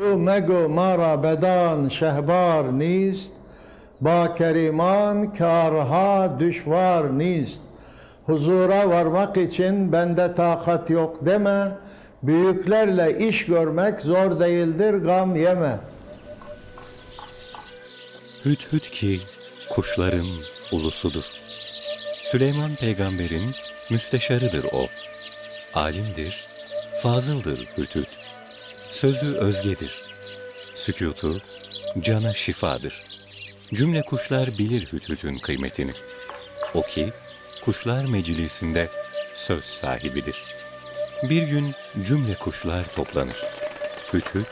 تو مگو ما را بدان شهبار نیست با keriman karha düşvar نیست Huzura varmak için bende takat yok deme. Büyüklerle iş görmek zor değildir gam yeme. Hüt hüt ki kuşların ulusudur. Süleyman peygamberin müsteşarıdır o. Alimdir, fazıldır hüt hüt. Sözü özgedir. Sükutu cana şifadır. Cümle kuşlar bilir hüthütün kıymetini. O ki kuşlar meclisinde söz sahibidir. Bir gün cümle kuşlar toplanır. Hüthüt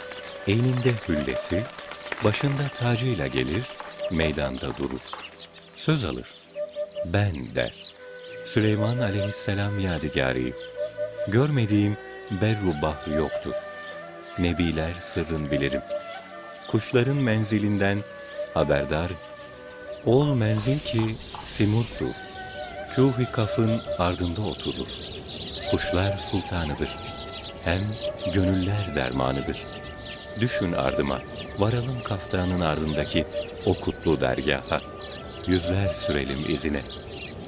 elinde hüllesi, başında tacıyla gelir, meydanda durur. Söz alır. Ben der. Süleyman aleyhisselam yadigarıyım. Görmediğim berru bahri yoktur. Nebiler sırrın bilirim. Kuşların menzilinden haberdar. Ol menzil ki simuttur. Kuh-i kafın ardında oturur. Kuşlar sultanıdır. Hem gönüller dermanıdır. Düşün ardıma, varalım kaftanın ardındaki o kutlu dergaha. Yüzler sürelim izine.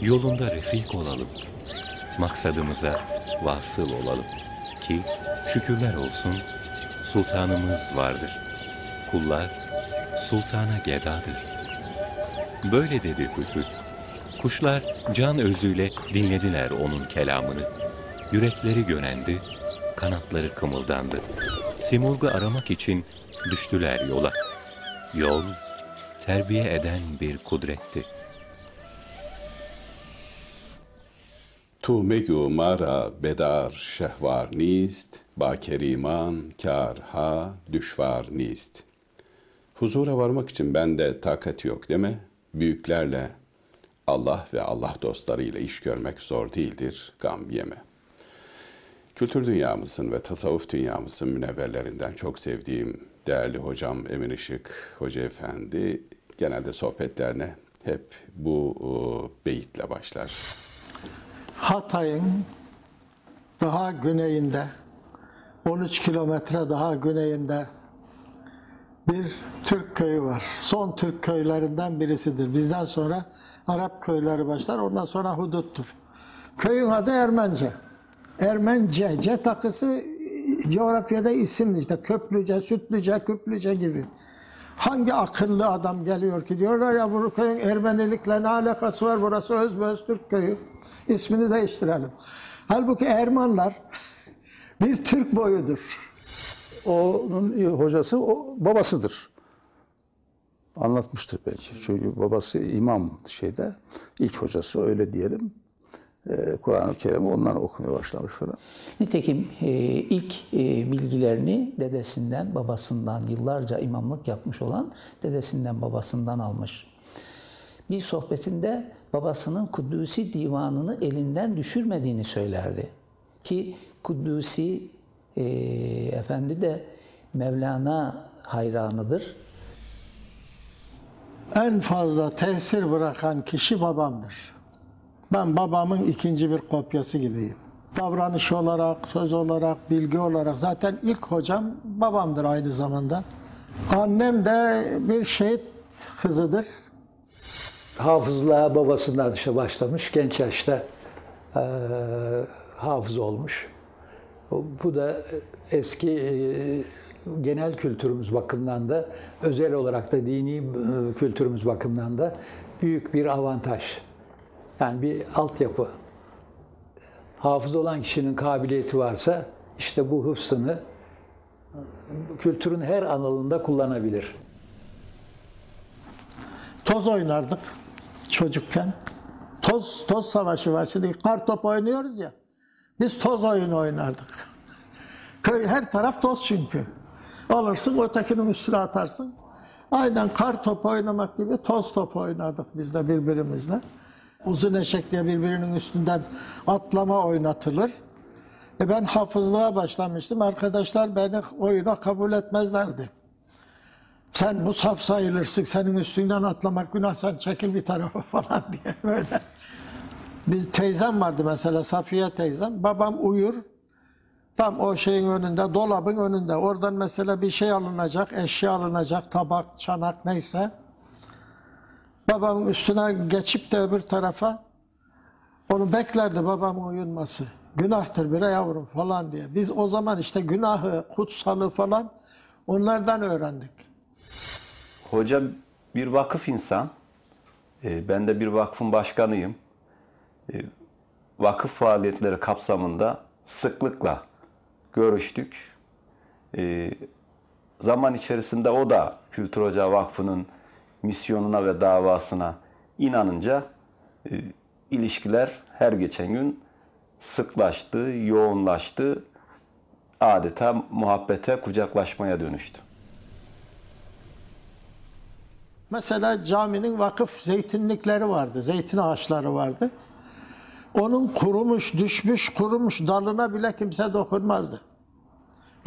Yolunda refik olalım. Maksadımıza vasıl olalım. Ki şükürler olsun sultanımız vardır. Kullar sultana gedadır. Böyle dedi Hüdhüd. Kuşlar can özüyle dinlediler onun kelamını. Yürekleri gönendi, kanatları kımıldandı. Simurg'u aramak için düştüler yola. Yol, terbiye eden bir kudretti. تو مگو مرا بدار شهوار نیست با keriman karha düşvar نیست Huzura varmak için bende takat yok deme. Büyüklerle Allah ve Allah dostlarıyla iş görmek zor değildir, gam yeme. Kültür dünyamızın ve tasavvuf dünyamızın münevverlerinden çok sevdiğim değerli hocam Emin Işık Hoca Efendi genelde sohbetlerine hep bu e, beyitle başlar. Hatay'ın daha güneyinde 13 kilometre daha güneyinde bir Türk köyü var. Son Türk köylerinden birisidir. Bizden sonra Arap köyleri başlar. Ondan sonra huduttur. Köyün adı Ermence. Ermence. C takısı coğrafyada isimli işte Köprüce, Sütlüce, Küplüce gibi. Hangi akıllı adam geliyor ki diyorlar ya bu köyün Ermenilikle ne alakası var burası Özböz Türk köyü. İsmini değiştirelim. Halbuki Ermanlar bir Türk boyudur onun hocası o babasıdır. Anlatmıştır belki. Çünkü babası imam şeyde. ilk hocası öyle diyelim. Ee, Kur'an-ı Kerim'i ondan okumaya başlamış falan. Nitekim e, ilk e, bilgilerini dedesinden, babasından yıllarca imamlık yapmış olan dedesinden, babasından almış. Bir sohbetinde babasının Kudüs'i divanını elinden düşürmediğini söylerdi. Ki Kudüs'i e, efendi de Mevlana hayranıdır. En fazla tesir bırakan kişi babamdır. Ben babamın ikinci bir kopyası gibiyim. Davranış olarak, söz olarak, bilgi olarak zaten ilk hocam babamdır aynı zamanda. Annem de bir şehit kızıdır. Hafızlığa babasından işte başlamış. Genç yaşta e, hafız olmuş. Bu da eski e, genel kültürümüz bakımından da özel olarak da dini e, kültürümüz bakımından da büyük bir avantaj. Yani bir altyapı. Hafız olan kişinin kabiliyeti varsa işte bu hıfzını kültürün her alanında kullanabilir. Toz oynardık çocukken. Toz toz savaşı var. Şimdi kar top oynuyoruz ya. Biz toz oyunu oynardık. Köy her taraf toz çünkü. Alırsın ötekinin üstüne atarsın. Aynen kar topu oynamak gibi toz topu oynardık biz de birbirimizle. Uzun eşek diye birbirinin üstünden atlama oynatılır. E ben hafızlığa başlamıştım. Arkadaşlar beni oyuna kabul etmezlerdi. Sen mushaf sayılırsın, senin üstünden atlamak günah, sen çekil bir tarafa falan diye böyle. Bir teyzem vardı mesela Safiye teyzem. Babam uyur. Tam o şeyin önünde, dolabın önünde. Oradan mesela bir şey alınacak, eşya alınacak, tabak, çanak neyse. Babamın üstüne geçip de öbür tarafa onu beklerdi babamın uyunması. Günahtır bre yavrum falan diye. Biz o zaman işte günahı, kutsalı falan onlardan öğrendik. Hoca bir vakıf insan. Ee, Ben de bir vakfın başkanıyım. Ee, Vakıf faaliyetleri kapsamında sıklıkla görüştük. Ee, Zaman içerisinde o da Kültür Ocağı Vakfı'nın misyonuna ve davasına inanınca e, ilişkiler her geçen gün sıklaştı, yoğunlaştı. Adeta muhabbete, kucaklaşmaya dönüştü. Mesela caminin vakıf zeytinlikleri vardı, zeytin ağaçları vardı. Onun kurumuş, düşmüş, kurumuş dalına bile kimse dokunmazdı.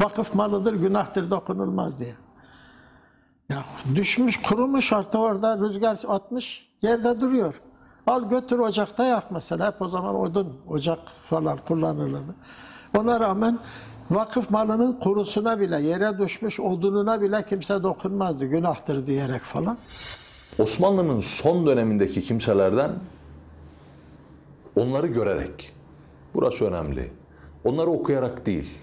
Vakıf malıdır, günahtır dokunulmaz diye. Ya düşmüş, kurumuş artık orada rüzgar atmış, yerde duruyor. Al götür ocakta yak mesela. Hep o zaman odun, ocak falan kullanılırdı. Ona rağmen vakıf malının kurusuna bile, yere düşmüş odununa bile kimse dokunmazdı. Günahtır diyerek falan. Osmanlı'nın son dönemindeki kimselerden onları görerek, burası önemli, onları okuyarak değil,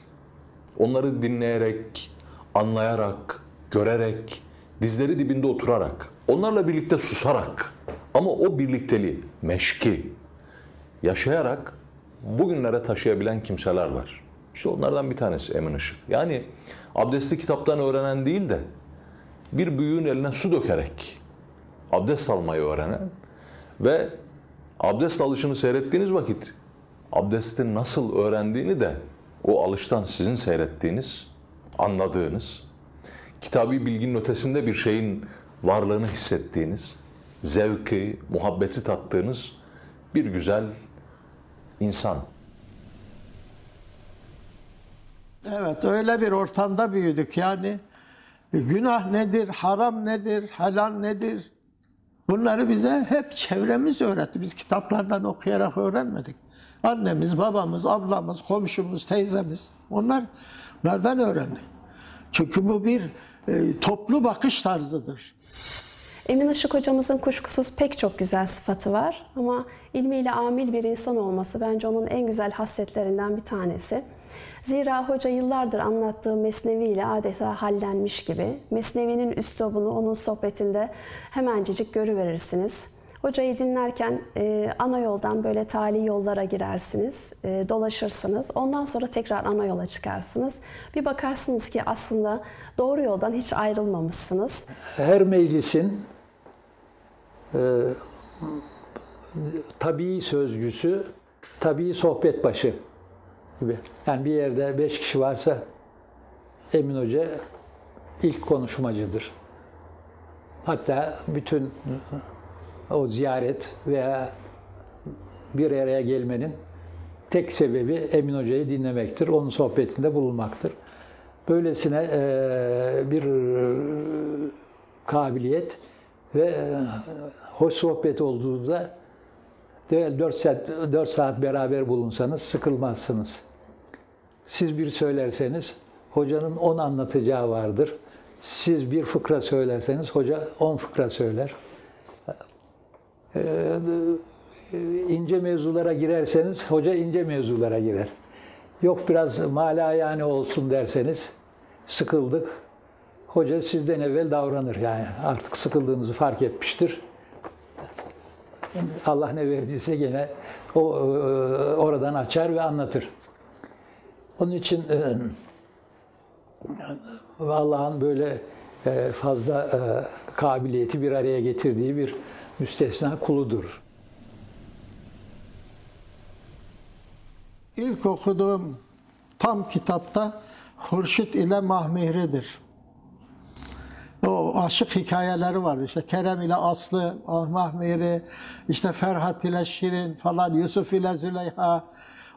onları dinleyerek, anlayarak, görerek, dizleri dibinde oturarak, onlarla birlikte susarak ama o birlikteliği, meşki yaşayarak bugünlere taşıyabilen kimseler var. İşte onlardan bir tanesi Emin Işık. Yani abdesti kitaptan öğrenen değil de bir büyüğün eline su dökerek abdest almayı öğrenen ve abdest alışını seyrettiğiniz vakit abdestin nasıl öğrendiğini de o alıştan sizin seyrettiğiniz, anladığınız, kitabi bilginin ötesinde bir şeyin varlığını hissettiğiniz, zevki, muhabbeti tattığınız bir güzel insan. Evet öyle bir ortamda büyüdük yani. Günah nedir, haram nedir, helal nedir? Bunları bize hep çevremiz öğretti. Biz kitaplardan okuyarak öğrenmedik. Annemiz, babamız, ablamız, komşumuz, teyzemiz onlar bunlardan öğrendik. Çünkü bu bir e, toplu bakış tarzıdır. Emin Işık hocamızın kuşkusuz pek çok güzel sıfatı var ama ilmiyle amil bir insan olması bence onun en güzel hasletlerinden bir tanesi. Zira hoca yıllardır anlattığı Mesnevi ile adeta hallenmiş gibi. Mesnevi'nin üslubunu onun sohbetinde hemencecik görüverirsiniz. Hocayı dinlerken e, ana yoldan böyle tali yollara girersiniz, e, dolaşırsınız. Ondan sonra tekrar ana yola çıkarsınız. Bir bakarsınız ki aslında doğru yoldan hiç ayrılmamışsınız. her meclisin e, tabii sözcüsü, tabii sohbet başı gibi. Yani bir yerde beş kişi varsa Emin Hoca ilk konuşmacıdır. Hatta bütün o ziyaret veya bir araya gelmenin tek sebebi Emin Hoca'yı dinlemektir, onun sohbetinde bulunmaktır. Böylesine e, bir kabiliyet ve e, hoş sohbet olduğunda 4 saat, 4 saat beraber bulunsanız sıkılmazsınız. Siz bir söylerseniz hocanın 10 anlatacağı vardır. Siz bir fıkra söylerseniz hoca 10 fıkra söyler. Ee, ince mevzulara girerseniz hoca ince mevzulara girer. Yok biraz mala yani olsun derseniz sıkıldık. Hoca sizden evvel davranır yani artık sıkıldığınızı fark etmiştir. Allah ne verdiyse gene o e, oradan açar ve anlatır. Onun için e, Allah'ın böyle e, fazla kabiliyeti bir araya getirdiği bir müstesna kuludur. İlk okuduğum tam kitapta Hurşit ile Mahmihri'dir. O aşık hikayeleri vardı. İşte Kerem ile Aslı, Ah Mahmiri, işte Ferhat ile Şirin falan, Yusuf ile Züleyha.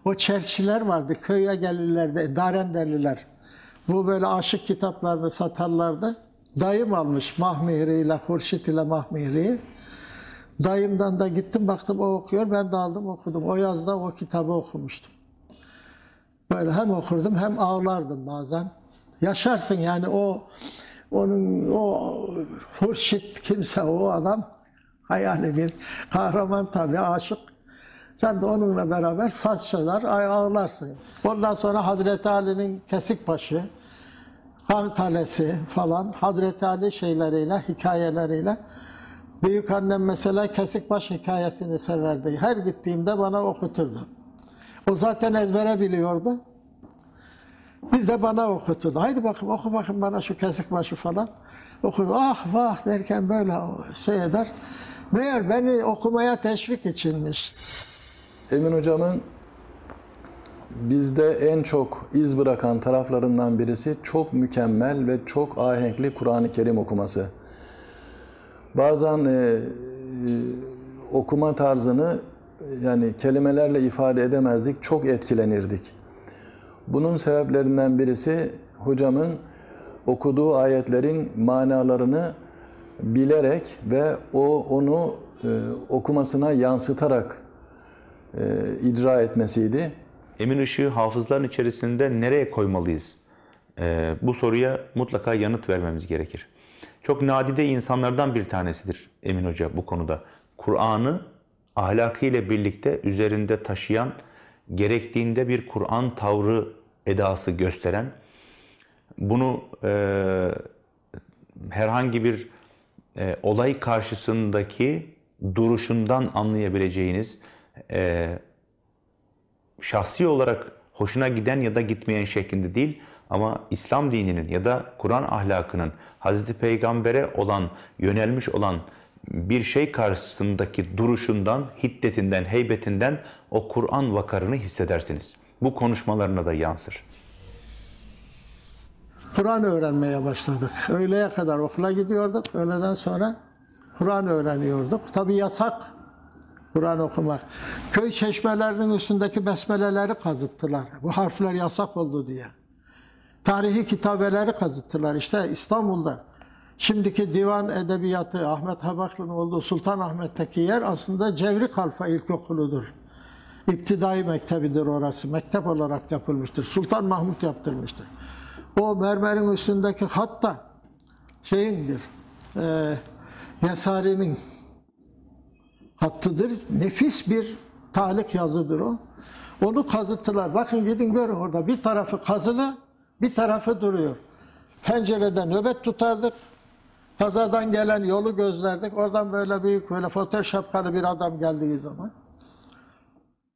O çerçiler vardı. Köye gelirlerdi, Darendeliler. Bu böyle aşık kitaplarını satarlardı. Dayım almış Mahmiri ile Hurşit ile Mahmiri'yi. Dayımdan da gittim baktım o okuyor. Ben de aldım okudum. O yazda o kitabı okumuştum. Böyle hem okurdum hem ağlardım bazen. Yaşarsın yani o onun o Hurşit kimse o adam hayali bir kahraman tabii aşık. Sen de onunla beraber saz çalar, ağlarsın. Ondan sonra Hazreti Ali'nin kesik başı, kan kalesi falan Hazreti Ali şeyleriyle, hikayeleriyle. Büyük annem mesela kesik baş hikayesini severdi. Her gittiğimde bana okuturdu. O zaten ezbere biliyordu. Bir de bana okuturdu. Haydi bakın oku bakın bana şu kesik başı falan. Okudu. Ah vah derken böyle şey eder. Meğer beni okumaya teşvik içinmiş. Emin hocamın bizde en çok iz bırakan taraflarından birisi çok mükemmel ve çok ahenkli Kur'an-ı Kerim okuması. Bazen e, e, okuma tarzını yani kelimelerle ifade edemezdik, çok etkilenirdik. Bunun sebeplerinden birisi hocamın okuduğu ayetlerin manalarını bilerek ve o onu e, okumasına yansıtarak e, icra etmesiydi. Emin ışığı hafızların içerisinde nereye koymalıyız? Ee, bu soruya mutlaka yanıt vermemiz gerekir. Çok nadide insanlardan bir tanesidir Emin Hoca bu konuda. Kur'an'ı ahlakıyla birlikte üzerinde taşıyan, gerektiğinde bir Kur'an tavrı edası gösteren, bunu e, herhangi bir e, olay karşısındaki duruşundan anlayabileceğiniz, e, şahsi olarak hoşuna giden ya da gitmeyen şeklinde değil ama İslam dininin ya da Kur'an ahlakının Hazreti Peygamber'e olan yönelmiş olan bir şey karşısındaki duruşundan, hiddetinden, heybetinden o Kur'an vakarını hissedersiniz. Bu konuşmalarına da yansır. Kur'an öğrenmeye başladık. Öğleye kadar okula gidiyorduk. Öğleden sonra Kur'an öğreniyorduk. Tabi yasak Kur'an okumak. Köy çeşmelerinin üstündeki besmeleleri kazıttılar. Bu harfler yasak oldu diye. Tarihi kitabeleri kazıttılar. İşte İstanbul'da şimdiki divan edebiyatı Ahmet Habaklı'nın olduğu Sultanahmet'teki yer aslında Cevri Kalfa İlkokulu'dur. İptidai mektebidir orası. Mektep olarak yapılmıştır. Sultan Mahmut yaptırmıştır. O mermerin üstündeki hat da şeyindir. E, Yesari'nin hattıdır. Nefis bir talik yazıdır o. Onu kazıttılar. Bakın gidin görün orada. Bir tarafı kazılı, bir tarafı duruyor. Pencereden nöbet tutardık. Kazadan gelen yolu gözlerdik. Oradan böyle büyük böyle fotoğraf bir adam geldiği zaman.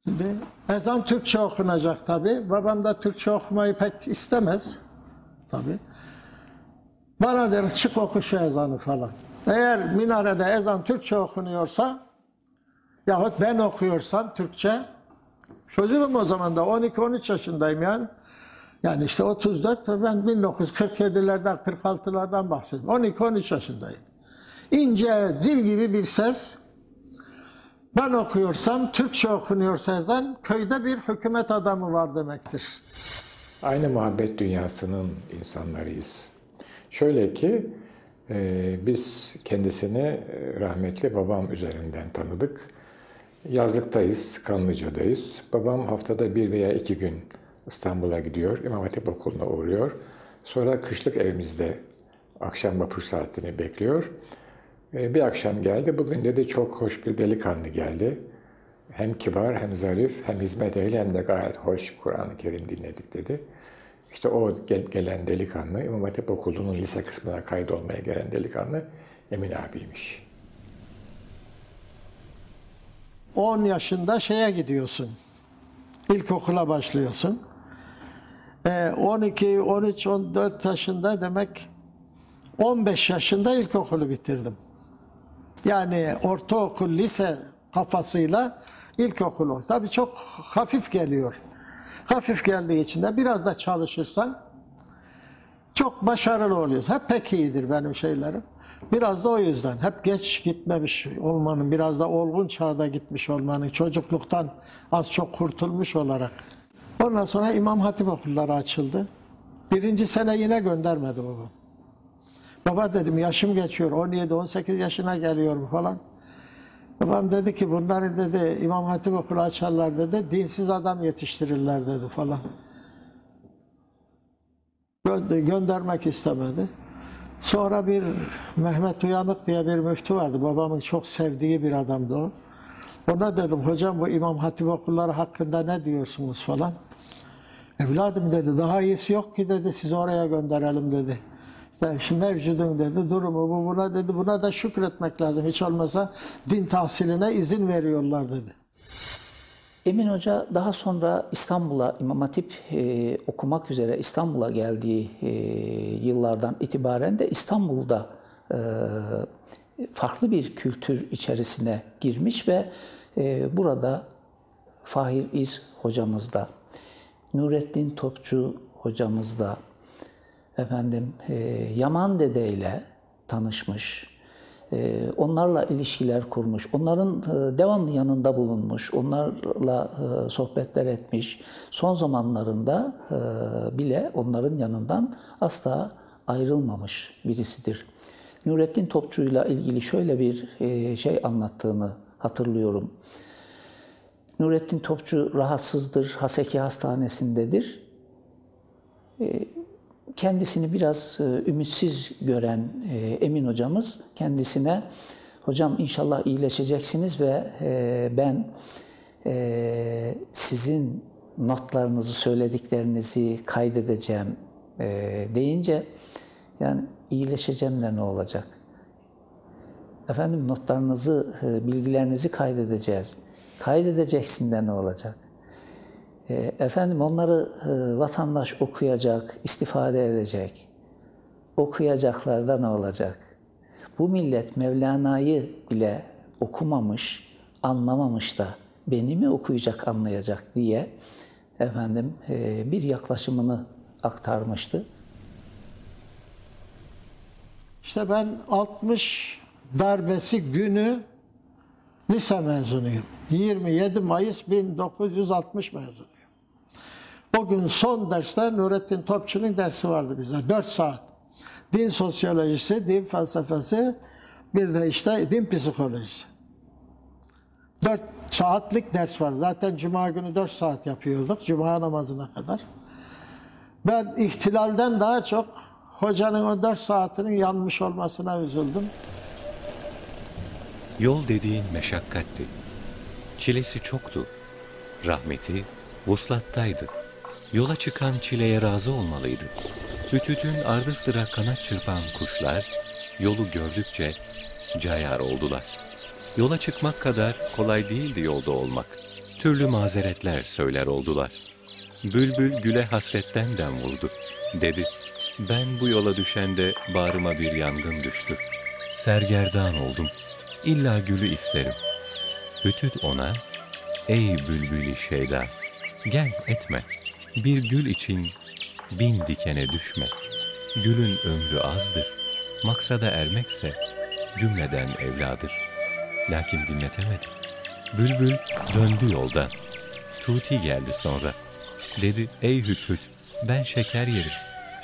Şimdi ezan Türkçe okunacak tabi. Babam da Türkçe okumayı pek istemez. Tabi. Bana der çık oku şu ezanı falan. Eğer minarede ezan Türkçe okunuyorsa yahut ben okuyorsam Türkçe çocuğum o zaman da 12-13 yaşındayım yani. Yani işte 34 ben 1947'lerden 46'lardan bahsediyorum. 12-13 yaşındayım. İnce zil gibi bir ses ben okuyorsam Türkçe okunuyorsa ezan köyde bir hükümet adamı var demektir. Aynı muhabbet dünyasının insanlarıyız. Şöyle ki e, biz kendisini e, rahmetli babam üzerinden tanıdık. Yazlıktayız, Kanlıca'dayız. Babam haftada bir veya iki gün İstanbul'a gidiyor, İmam Hatip Okulu'na uğruyor. Sonra kışlık evimizde akşam vapur saatini bekliyor. E, bir akşam geldi, bugün dedi çok hoş bir delikanlı geldi. Hem kibar, hem zarif, hem hizmet ehli, hem de gayet hoş Kur'an-ı Kerim dinledik dedi. İşte o gel- gelen delikanlı, İmam Hatip Okulu'nun lise kısmına kaydolmaya gelen delikanlı Emin abiymiş. 10 yaşında şeye gidiyorsun. İlkokula başlıyorsun. Ee, 12, 13, 14 yaşında demek 15 yaşında ilkokulu bitirdim. Yani ortaokul, lise kafasıyla ilkokulu. Tabii çok hafif geliyor. Hafif geldiği için de biraz da çalışırsan çok başarılı oluyorsun. Hep pek iyidir benim şeylerim. Biraz da o yüzden. Hep geç gitmemiş olmanın, biraz da olgun çağda gitmiş olmanın, çocukluktan az çok kurtulmuş olarak. Ondan sonra İmam Hatip okulları açıldı. Birinci sene yine göndermedi babam. Baba dedim yaşım geçiyor, 17-18 yaşına geliyorum falan. Babam dedi ki bunları dedi İmam Hatip okulu açarlar dedi, dinsiz adam yetiştirirler dedi falan. Gö- göndermek istemedi. Sonra bir Mehmet Uyanık diye bir müftü vardı. Babamın çok sevdiği bir adamdı o. Ona dedim hocam bu İmam Hatip okulları hakkında ne diyorsunuz falan. Evladım dedi daha iyisi yok ki dedi sizi oraya gönderelim dedi. İşte şimdi mevcudun dedi durumu bu buna dedi buna da şükretmek lazım. Hiç olmasa din tahsiline izin veriyorlar dedi. Emin Hoca daha sonra İstanbul'a İmam Hatip e, okumak üzere İstanbul'a geldiği e, yıllardan itibaren de İstanbul'da e, farklı bir kültür içerisine girmiş ve e, burada Fahir İz hocamız da, Nurettin Topçu hocamız da, efendim e, Yaman Dede ile tanışmış. E, onlarla ilişkiler kurmuş. Onların e, devamlı yanında bulunmuş. Onlarla e, sohbetler etmiş. Son zamanlarında e, bile onların yanından asla ayrılmamış birisidir. Nurettin Topçu'yla ilgili şöyle bir şey anlattığını hatırlıyorum. Nurettin Topçu rahatsızdır, Haseki Hastanesi'ndedir kendisini biraz e, ümitsiz gören e, Emin hocamız kendisine hocam inşallah iyileşeceksiniz ve e, ben sizin notlarınızı, söylediklerinizi kaydedeceğim deyince yani iyileşeceğim de ne olacak? Efendim notlarınızı, bilgilerinizi kaydedeceğiz. Kaydedeceksin de ne olacak? E, efendim onları e, vatandaş okuyacak, istifade edecek. Okuyacaklar da ne olacak? Bu millet Mevlana'yı bile okumamış, anlamamış da beni mi okuyacak, anlayacak diye efendim e, bir yaklaşımını aktarmıştı. İşte ben 60 darbesi günü lise mezunuyum. 27 Mayıs 1960 mezunuyum. O gün son derste Nurettin Topçu'nun dersi vardı bize. 4 saat. Din sosyolojisi, din felsefesi, bir de işte din psikolojisi. 4 saatlik ders var. Zaten cuma günü 4 saat yapıyorduk. Cuma namazına kadar. Ben ihtilalden daha çok hocanın o 4 saatinin yanmış olmasına üzüldüm. Yol dediğin meşakkatti. Çilesi çoktu. Rahmeti vuslattaydı. Yola çıkan çileye razı olmalıydı. Hütütün ardı sıra kanat çırpan kuşlar yolu gördükçe cayar oldular. Yola çıkmak kadar kolay değildi yolda olmak. Türlü mazeretler söyler oldular. Bülbül güle hasretten dem vurdu. Dedi, ben bu yola düşende bağrıma bir yangın düştü. Sergerdan oldum. İlla gülü isterim. Hütüt ona, ey bülbülü şeyda, gel etme.'' Bir gül için bin dikene düşme. Gülün ömrü azdır. Maksada ermekse cümleden evladır. Lakin dinletemedi. Bülbül döndü yoldan. Tuti geldi sonra. Dedi ey hüt ben şeker yerim.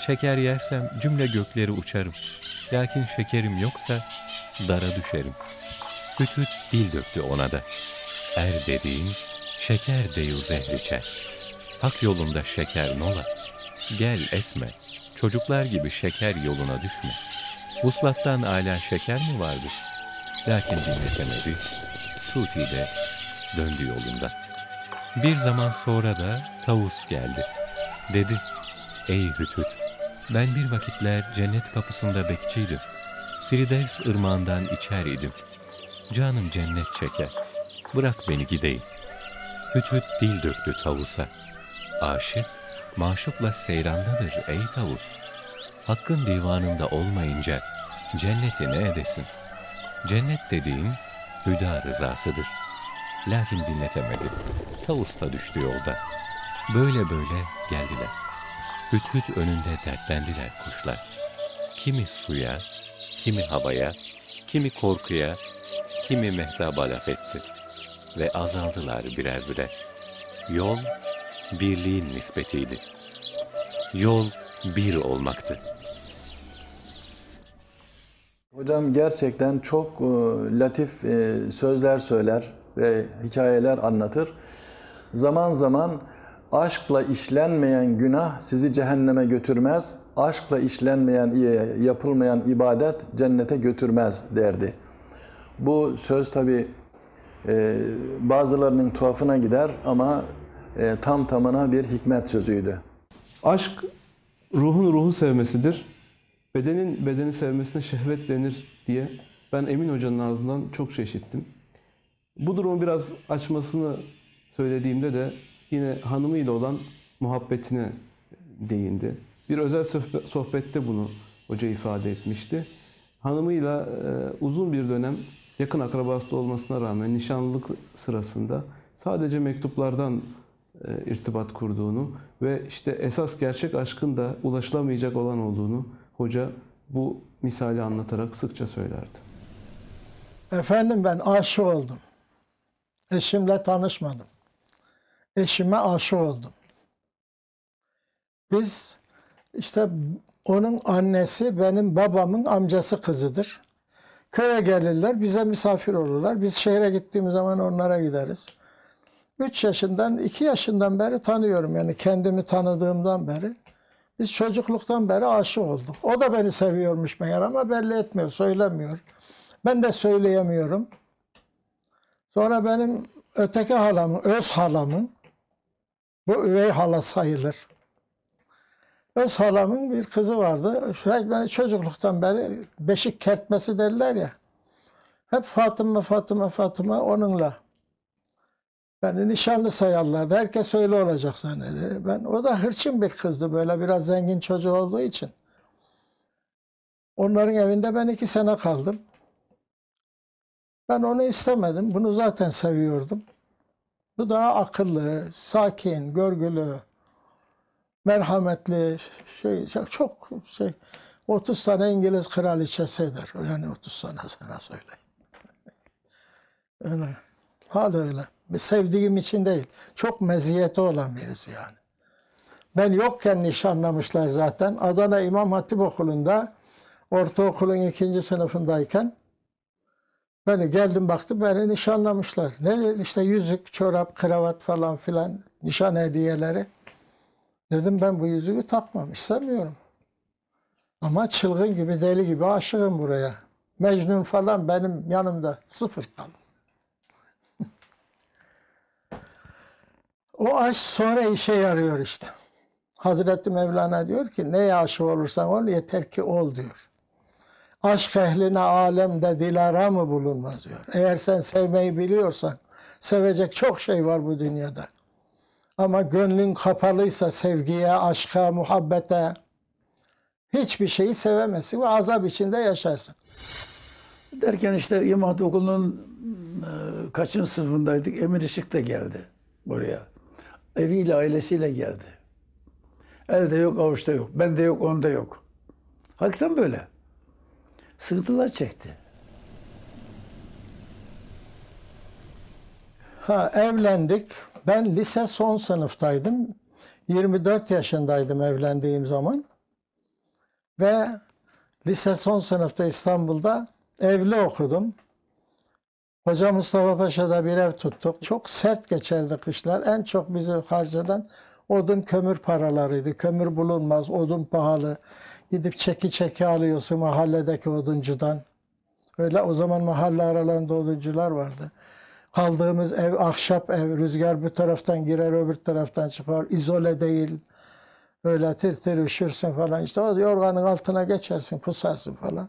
Şeker yersem cümle gökleri uçarım. Lakin şekerim yoksa dara düşerim. Hüt dil döktü ona da. Er dediğin şeker deyil zehriçer. Hak yolunda şeker nola. Gel etme, çocuklar gibi şeker yoluna düşme. Vuslattan âlâ şeker mi vardır? Lakin dinletemedi. Tuti de döndü yolunda. Bir zaman sonra da tavus geldi. Dedi, ey Hütüt, ben bir vakitler cennet kapısında bekçiydim. Firdevs ırmağından içer idim. Canım cennet çeker. Bırak beni gideyim. Hüt dil döktü tavusa. Aşık, maşukla seyrandadır ey tavus. Hakkın divanında olmayınca cenneti ne edesin? Cennet dediğin hüda rızasıdır. Lakin dinletemedi. Tavus da düştü yolda. Böyle böyle geldiler. Hüt hüt önünde dertlendiler kuşlar. Kimi suya, kimi havaya, kimi korkuya, kimi mehtaba laf etti. Ve azaldılar birer birer. Yol birliğin nispetiydi. Yol bir olmaktı. Hocam gerçekten çok e, latif e, sözler söyler ve hikayeler anlatır. Zaman zaman Aşkla işlenmeyen günah sizi cehenneme götürmez. Aşkla işlenmeyen, yapılmayan ibadet cennete götürmez derdi. Bu söz tabi e, bazılarının tuhafına gider ama e, tam tamına bir hikmet sözüydü. Aşk ruhun ruhu sevmesidir. Bedenin bedeni sevmesine şehvet denir diye ben Emin Hoca'nın ağzından çok şey işittim. Bu durumu biraz açmasını söylediğimde de yine hanımıyla olan muhabbetine değindi. Bir özel sohbe- sohbette bunu hoca ifade etmişti. Hanımıyla e, uzun bir dönem yakın akrabası olmasına rağmen nişanlılık sırasında sadece mektuplardan irtibat kurduğunu ve işte esas gerçek aşkın da ulaşılamayacak olan olduğunu hoca bu misali anlatarak sıkça söylerdi. Efendim ben aşık oldum. Eşimle tanışmadım. Eşime aşık oldum. Biz işte onun annesi benim babamın amcası kızıdır. Köye gelirler, bize misafir olurlar. Biz şehre gittiğimiz zaman onlara gideriz. 3 yaşından, 2 yaşından beri tanıyorum yani kendimi tanıdığımdan beri. Biz çocukluktan beri aşık olduk. O da beni seviyormuş meğer ama belli etmiyor, söylemiyor. Ben de söyleyemiyorum. Sonra benim öteki halamın, öz halamın, bu üvey hala sayılır. Öz halamın bir kızı vardı. Beni çocukluktan beri beşik kertmesi derler ya. Hep Fatıma, Fatıma, Fatıma onunla. Beni nişanlı sayarlardı. Herkes öyle olacak zannedi. Ben, o da hırçın bir kızdı böyle biraz zengin çocuk olduğu için. Onların evinde ben iki sene kaldım. Ben onu istemedim. Bunu zaten seviyordum. Bu daha akıllı, sakin, görgülü, merhametli, şey çok şey 30 tane İngiliz kraliçesidir. Yani 30 tane sana söyleyeyim. Öyle. Hala öyle. Sevdiğim için değil. Çok meziyeti olan birisi yani. Ben yokken nişanlamışlar zaten. Adana İmam Hatip Okulu'nda ortaokulun ikinci sınıfındayken Beni geldim baktım beni nişanlamışlar. Ne işte yüzük, çorap, kravat falan filan nişan hediyeleri. Dedim ben bu yüzüğü takmam istemiyorum. Ama çılgın gibi deli gibi aşığım buraya. Mecnun falan benim yanımda sıfır kaldı. O aşk sonra işe yarıyor işte. Hazreti Mevlana diyor ki neye aşık olursan ol yeter ki ol diyor. Aşk ehline alemde dilara mı bulunmaz diyor. Eğer sen sevmeyi biliyorsan sevecek çok şey var bu dünyada. Ama gönlün kapalıysa sevgiye, aşka, muhabbete hiçbir şeyi sevemezsin ve azap içinde yaşarsın. Derken işte İmam Okulu'nun e, kaçıncı sınıfındaydık? Emir Işık da geldi buraya. Eviyle, ailesiyle geldi. Elde yok, avuçta yok. Bende yok, onda yok. Hakikaten böyle. Sıkıntılar çekti. Ha evlendik. Ben lise son sınıftaydım. 24 yaşındaydım evlendiğim zaman. Ve lise son sınıfta İstanbul'da evli okudum. Hoca Mustafa Paşa'da bir ev tuttuk. Çok sert geçerdi kışlar. En çok bizi harcadan odun kömür paralarıydı. Kömür bulunmaz, odun pahalı. Gidip çeki çeki alıyorsun mahalledeki oduncudan. Öyle o zaman mahalle aralarında oduncular vardı. Kaldığımız ev ahşap ev, rüzgar bir taraftan girer öbür taraftan çıkar. İzole değil. Öyle tir tir üşürsün falan. İşte o yorganın altına geçersin, pusarsın falan.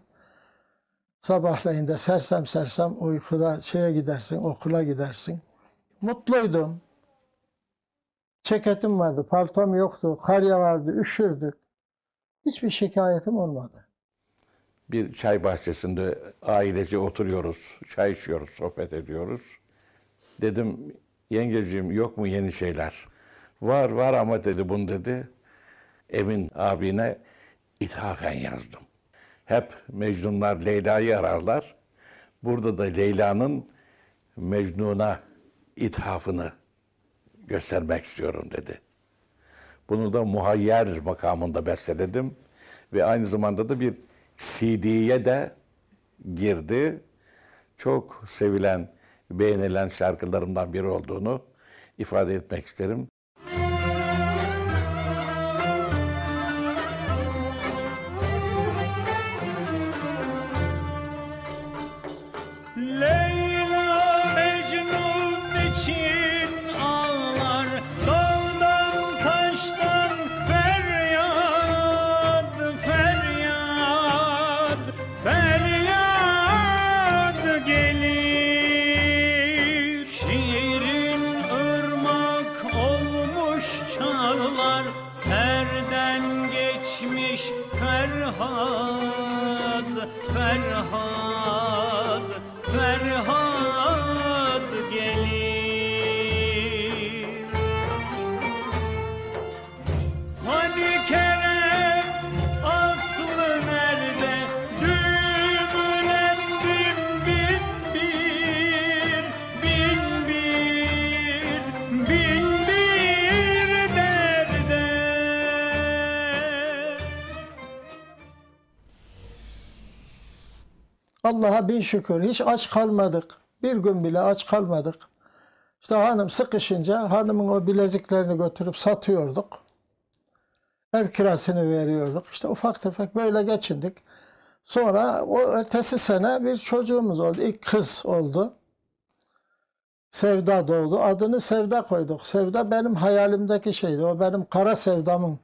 Sabahleyin de sersem sersem uykuda şeye gidersin, okula gidersin. Mutluydum. Ceketim vardı, paltom yoktu, kar yağardı, üşürdük. Hiçbir şikayetim olmadı. Bir çay bahçesinde ailece oturuyoruz, çay içiyoruz, sohbet ediyoruz. Dedim yengeciğim yok mu yeni şeyler? Var var ama dedi bunu dedi. Emin abine ithafen yazdım. Hep Mecnunlar Leyla'yı ararlar. Burada da Leyla'nın Mecnun'a ithafını göstermek istiyorum dedi. Bunu da muhayyer makamında besteledim ve aynı zamanda da bir CD'ye de girdi. Çok sevilen, beğenilen şarkılarımdan biri olduğunu ifade etmek isterim. Allah'a bin şükür hiç aç kalmadık. Bir gün bile aç kalmadık. İşte hanım sıkışınca hanımın o bileziklerini götürüp satıyorduk. Ev kirasını veriyorduk. İşte ufak tefek böyle geçindik. Sonra o ertesi sene bir çocuğumuz oldu. İlk kız oldu. Sevda doğdu. Adını Sevda koyduk. Sevda benim hayalimdeki şeydi. O benim kara sevdamın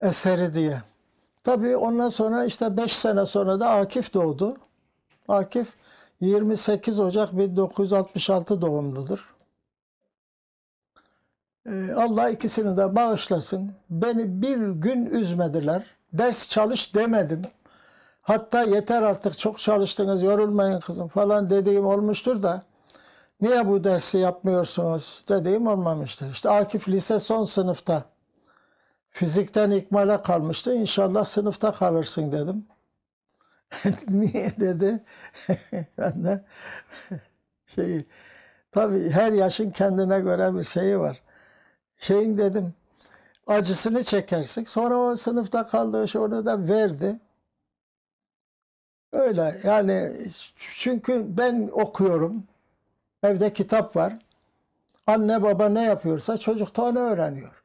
eseri diye. Tabii ondan sonra işte 5 sene sonra da Akif doğdu. Akif 28 Ocak 1966 doğumludur. Ee, Allah ikisini de bağışlasın. Beni bir gün üzmediler. Ders çalış demedim. Hatta yeter artık çok çalıştınız yorulmayın kızım falan dediğim olmuştur da niye bu dersi yapmıyorsunuz dediğim olmamıştır. İşte Akif lise son sınıfta fizikten ikmale kalmıştı. İnşallah sınıfta kalırsın dedim. Niye dedi? ben de şey tabii her yaşın kendine göre bir şeyi var. Şeyin dedim acısını çekersin. Sonra o sınıfta kaldığı şey orada da verdi. Öyle yani çünkü ben okuyorum. Evde kitap var. Anne baba ne yapıyorsa çocuk da onu öğreniyor.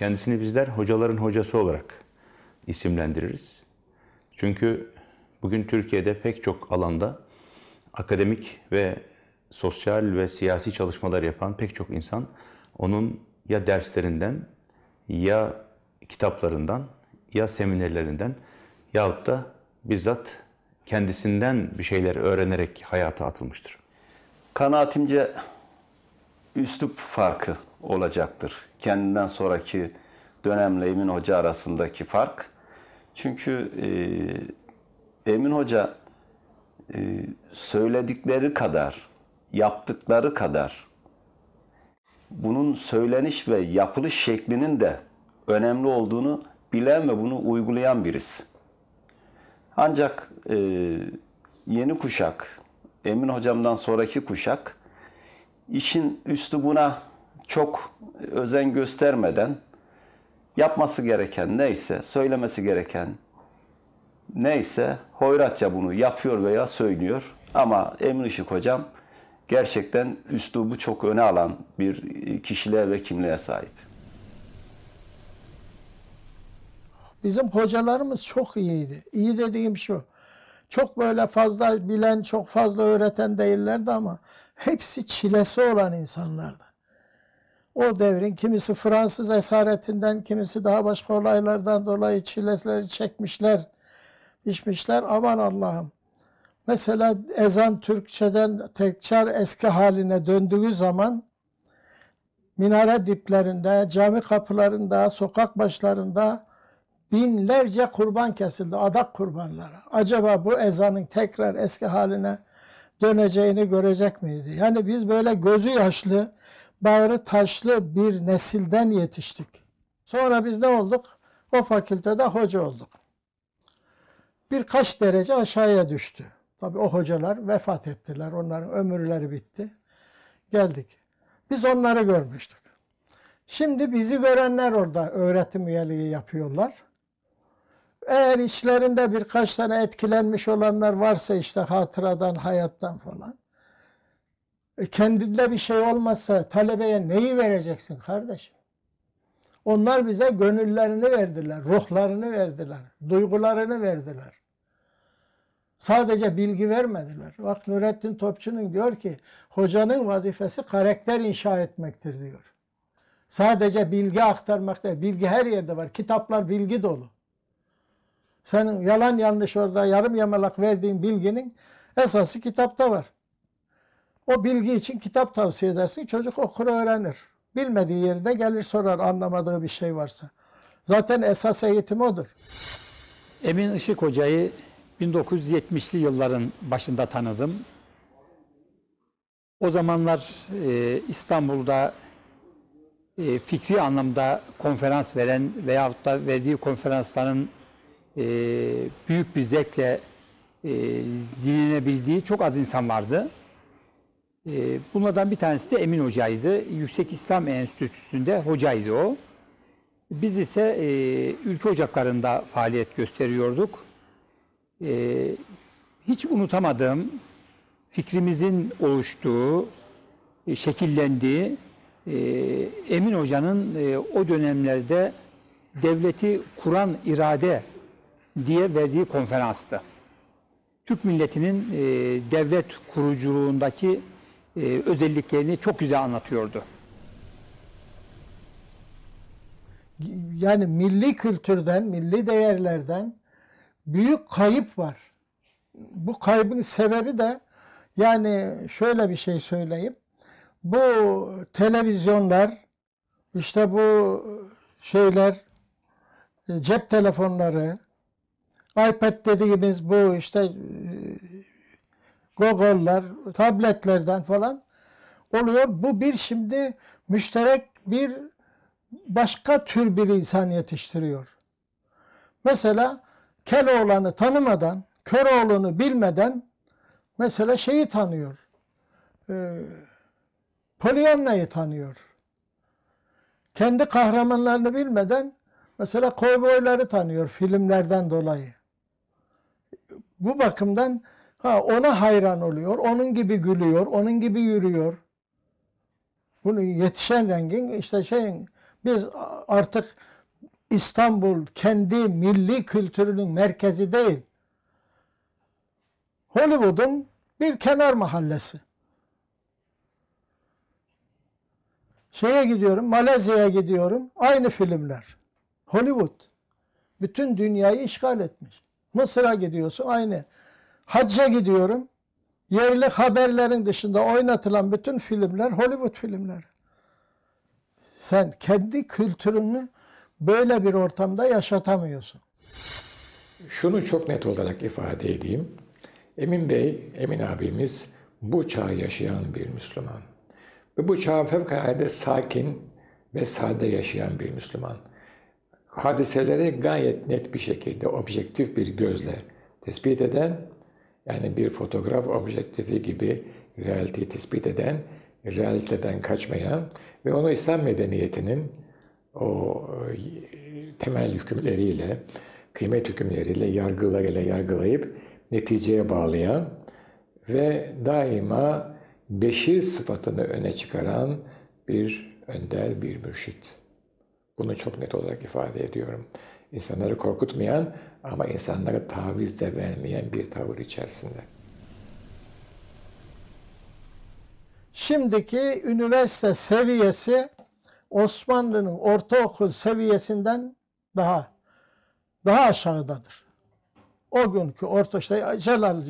Kendisini bizler hocaların hocası olarak isimlendiririz. Çünkü bugün Türkiye'de pek çok alanda akademik ve sosyal ve siyasi çalışmalar yapan pek çok insan onun ya derslerinden ya kitaplarından ya seminerlerinden yahut da bizzat kendisinden bir şeyler öğrenerek hayata atılmıştır. Kanaatimce üslup farkı olacaktır. Kendinden sonraki dönemle Emin Hoca arasındaki fark. Çünkü e, Emin Hoca e, söyledikleri kadar, yaptıkları kadar bunun söyleniş ve yapılış şeklinin de önemli olduğunu bilen ve bunu uygulayan birisi. Ancak e, yeni kuşak, Emin hocamdan sonraki kuşak işin üslubuna çok özen göstermeden yapması gereken neyse, söylemesi gereken neyse hoyratça bunu yapıyor veya söylüyor. Ama Emin Işık hocam gerçekten üslubu çok öne alan bir kişiliğe ve kimliğe sahip. Bizim hocalarımız çok iyiydi. İyi dediğim şu. Çok böyle fazla bilen, çok fazla öğreten değillerdi ama hepsi çilesi olan insanlardı. O devrin kimisi Fransız esaretinden, kimisi daha başka olaylardan dolayı çilesleri çekmişler, biçmişler. Aman Allah'ım. Mesela ezan Türkçeden tekrar eski haline döndüğü zaman minare diplerinde, cami kapılarında, sokak başlarında binlerce kurban kesildi, adak kurbanları. Acaba bu ezanın tekrar eski haline döneceğini görecek miydi? Yani biz böyle gözü yaşlı, bağrı taşlı bir nesilden yetiştik. Sonra biz ne olduk? O fakültede hoca olduk. Birkaç derece aşağıya düştü. Tabi o hocalar vefat ettiler. Onların ömürleri bitti. Geldik. Biz onları görmüştük. Şimdi bizi görenler orada öğretim üyeliği yapıyorlar. Eğer içlerinde birkaç tane etkilenmiş olanlar varsa işte hatıradan, hayattan falan. E kendinde bir şey olmazsa talebeye neyi vereceksin kardeşim? Onlar bize gönüllerini verdiler, ruhlarını verdiler, duygularını verdiler. Sadece bilgi vermediler. Bak Nurettin Topçu'nun diyor ki hocanın vazifesi karakter inşa etmektir diyor. Sadece bilgi aktarmak değil. Bilgi her yerde var. Kitaplar bilgi dolu. Senin yalan yanlış orada yarım yamalak verdiğin bilginin esası kitapta var. O bilgi için kitap tavsiye edersin. Çocuk okur öğrenir. Bilmediği yerde gelir sorar anlamadığı bir şey varsa. Zaten esas eğitim odur. Emin Işık Hoca'yı 1970'li yılların başında tanıdım. O zamanlar e, İstanbul'da e, fikri anlamda konferans veren veyahut da verdiği konferansların e, büyük bir zevkle e, dinlenebildiği çok az insan vardı. E, bunlardan bir tanesi de Emin Hoca'ydı. Yüksek İslam Enstitüsü'nde hocaydı o. Biz ise e, ülke ocaklarında faaliyet gösteriyorduk. E, hiç unutamadığım fikrimizin oluştuğu, e, şekillendiği Emin Hoca'nın o dönemlerde devleti kuran irade diye verdiği konferanstı. Türk milletinin devlet kuruculuğundaki e, özelliklerini çok güzel anlatıyordu. Yani milli kültürden, milli değerlerden büyük kayıp var. Bu kaybın sebebi de yani şöyle bir şey söyleyeyim. Bu televizyonlar, işte bu şeyler, e, cep telefonları, iPad dediğimiz bu işte e, Google'lar, tabletlerden falan oluyor. Bu bir şimdi müşterek bir başka tür bir insan yetiştiriyor. Mesela Keloğlan'ı tanımadan, Köroğlu'nu bilmeden mesela şeyi tanıyor. E, Pollyanna'yı tanıyor. Kendi kahramanlarını bilmeden mesela kovboyları tanıyor filmlerden dolayı. Bu bakımdan ha ona hayran oluyor, onun gibi gülüyor, onun gibi yürüyor. Bunu yetişen rengin işte şeyin biz artık İstanbul kendi milli kültürünün merkezi değil. Hollywood'un bir kenar mahallesi. Şeye gidiyorum, Malezya'ya gidiyorum. Aynı filmler. Hollywood. Bütün dünyayı işgal etmiş. Mısır'a gidiyorsun aynı. Hacca gidiyorum. Yerli haberlerin dışında oynatılan bütün filmler Hollywood filmleri. Sen kendi kültürünü böyle bir ortamda yaşatamıyorsun. Şunu çok net olarak ifade edeyim. Emin Bey, Emin abimiz bu çağı yaşayan bir Müslüman. Ve bu çağı fevkalade sakin ve sade yaşayan bir Müslüman. Hadiseleri gayet net bir şekilde, objektif bir gözle tespit eden, yani bir fotoğraf objektifi gibi realiteyi tespit eden, realiteden kaçmayan ve onu İslam medeniyetinin o e, temel hükümleriyle, kıymet hükümleriyle, yargılarıyla yargılayıp neticeye bağlayan ve daima beşir sıfatını öne çıkaran bir önder, bir mürşit. Bunu çok net olarak ifade ediyorum. İnsanları korkutmayan ama insanlara taviz de vermeyen bir tavır içerisinde. Şimdiki üniversite seviyesi Osmanlı'nın ortaokul seviyesinden daha daha aşağıdadır. O günkü orta işte Celal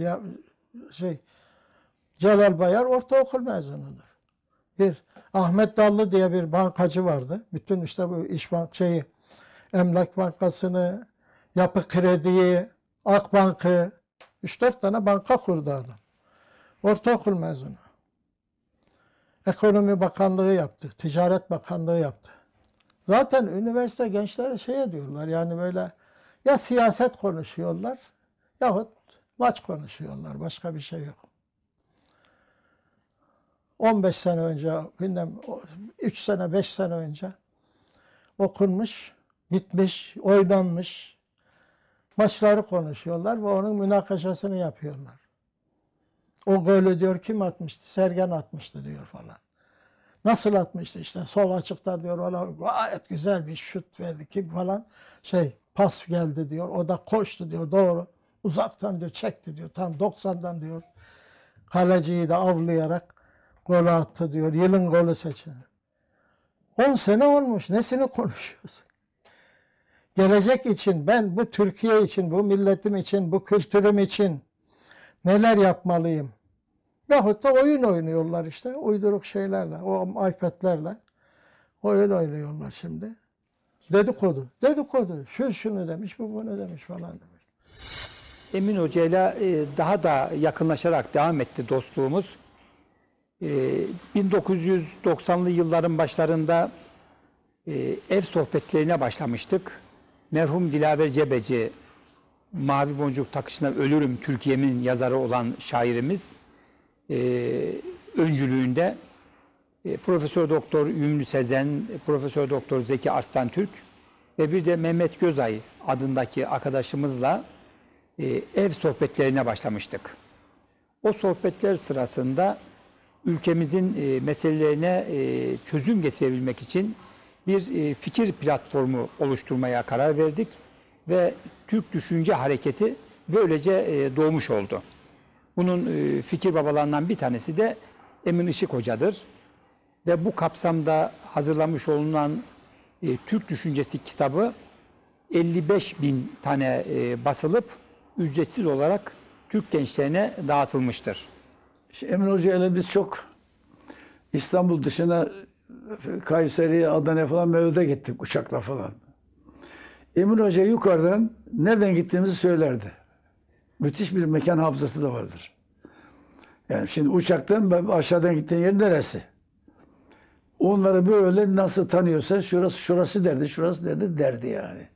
şey Celal Bayar ortaokul mezunudur. Bir Ahmet Dallı diye bir bankacı vardı. Bütün işte bu iş bank şeyi Emlak Bankası'nı, Yapı Kredi'yi, Akbank'ı 3-4 tane banka kurdu adam. Ortaokul mezunu. Ekonomi Bakanlığı yaptı, Ticaret Bakanlığı yaptı. Zaten üniversite gençleri şey diyorlar yani böyle ya siyaset konuşuyorlar yahut maç konuşuyorlar. Başka bir şey yok. 15 sene önce, bilmem 3 sene, 5 sene önce okunmuş, bitmiş, oynanmış maçları konuşuyorlar ve onun münakaşasını yapıyorlar. O golü diyor kim atmıştı? Sergen atmıştı diyor falan. Nasıl atmıştı işte sol açıkta diyor ona gayet güzel bir şut verdi kim falan şey pas geldi diyor. O da koştu diyor doğru. Uzaktan diyor çekti diyor. Tam 90'dan diyor. Kaleciyi de avlayarak gol attı diyor. Yılın golü seçildi. 10 sene olmuş. Nesini konuşuyorsun? Gelecek için ben bu Türkiye için, bu milletim için, bu kültürüm için neler yapmalıyım? Yahut da oyun oynuyorlar işte. Uyduruk şeylerle, o iPad'lerle. Oyun oynuyorlar şimdi. Dedikodu. Dedikodu. Şu şunu demiş, bu bunu demiş falan demiş. Emin Hoca e, daha da yakınlaşarak devam etti dostluğumuz. 1990'lı yılların başlarında e, ev sohbetlerine başlamıştık. Merhum Dilaver Cebeci, Mavi Boncuk Takışına Ölürüm Türkiye'min yazarı olan şairimiz e, öncülüğünde e, Profesör Doktor Ümlü Sezen, Profesör Doktor Zeki Arslan Türk ve bir de Mehmet Gözay adındaki arkadaşımızla e, ev sohbetlerine başlamıştık. O sohbetler sırasında ülkemizin e, meselelerine e, çözüm getirebilmek için bir e, fikir platformu oluşturmaya karar verdik ve Türk Düşünce Hareketi böylece e, doğmuş oldu. Bunun e, fikir babalarından bir tanesi de Emin Işık Hoca'dır. Ve bu kapsamda hazırlamış olunan Türk Düşüncesi kitabı 55 bin tane basılıp ücretsiz olarak Türk gençlerine dağıtılmıştır. Emin Hoca ile biz çok İstanbul dışına Kayseri'ye, Adana'ya falan Mevlüt'e gittik uçakla falan. Emin Hoca yukarıdan nereden gittiğimizi söylerdi. Müthiş bir mekan hafızası da vardır. Yani şimdi uçaktan aşağıdan gittiğin yer neresi? Onları böyle nasıl tanıyorsa şurası şurası derdi, şurası derdi derdi yani.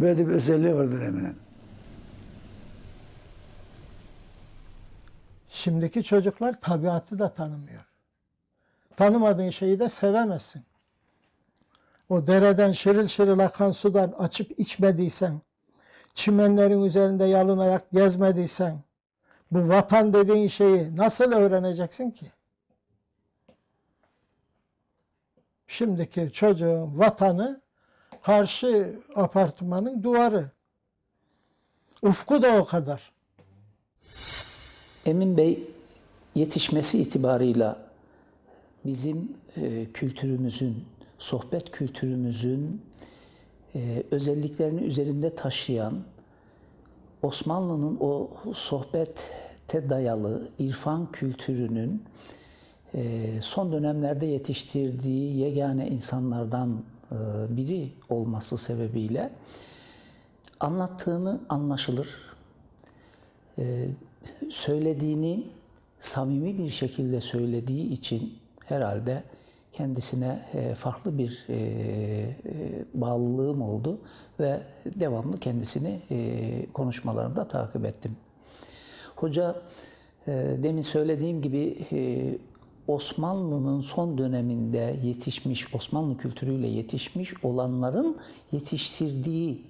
Böyle bir özelliği vardır Emin'in. Şimdiki çocuklar tabiatı da tanımıyor. Tanımadığın şeyi de sevemezsin. O dereden şırıl şırıl akan sudan açıp içmediysen, çimenlerin üzerinde yalın ayak gezmediysen, bu vatan dediğin şeyi nasıl öğreneceksin ki? Şimdiki çocuğun vatanı karşı apartmanın duvarı. Ufku da o kadar. Emin Bey yetişmesi itibarıyla bizim e, kültürümüzün, sohbet kültürümüzün e, özelliklerini üzerinde taşıyan Osmanlı'nın o sohbete dayalı irfan kültürünün e, son dönemlerde yetiştirdiği yegane insanlardan e, biri olması sebebiyle anlattığını anlaşılır, e, söylediğini samimi bir şekilde söylediği için herhalde kendisine e, farklı bir e, e, bağlılığım oldu ve devamlı kendisini konuşmalarında takip ettim. Hoca demin söylediğim gibi Osmanlı'nın son döneminde yetişmiş, Osmanlı kültürüyle yetişmiş olanların yetiştirdiği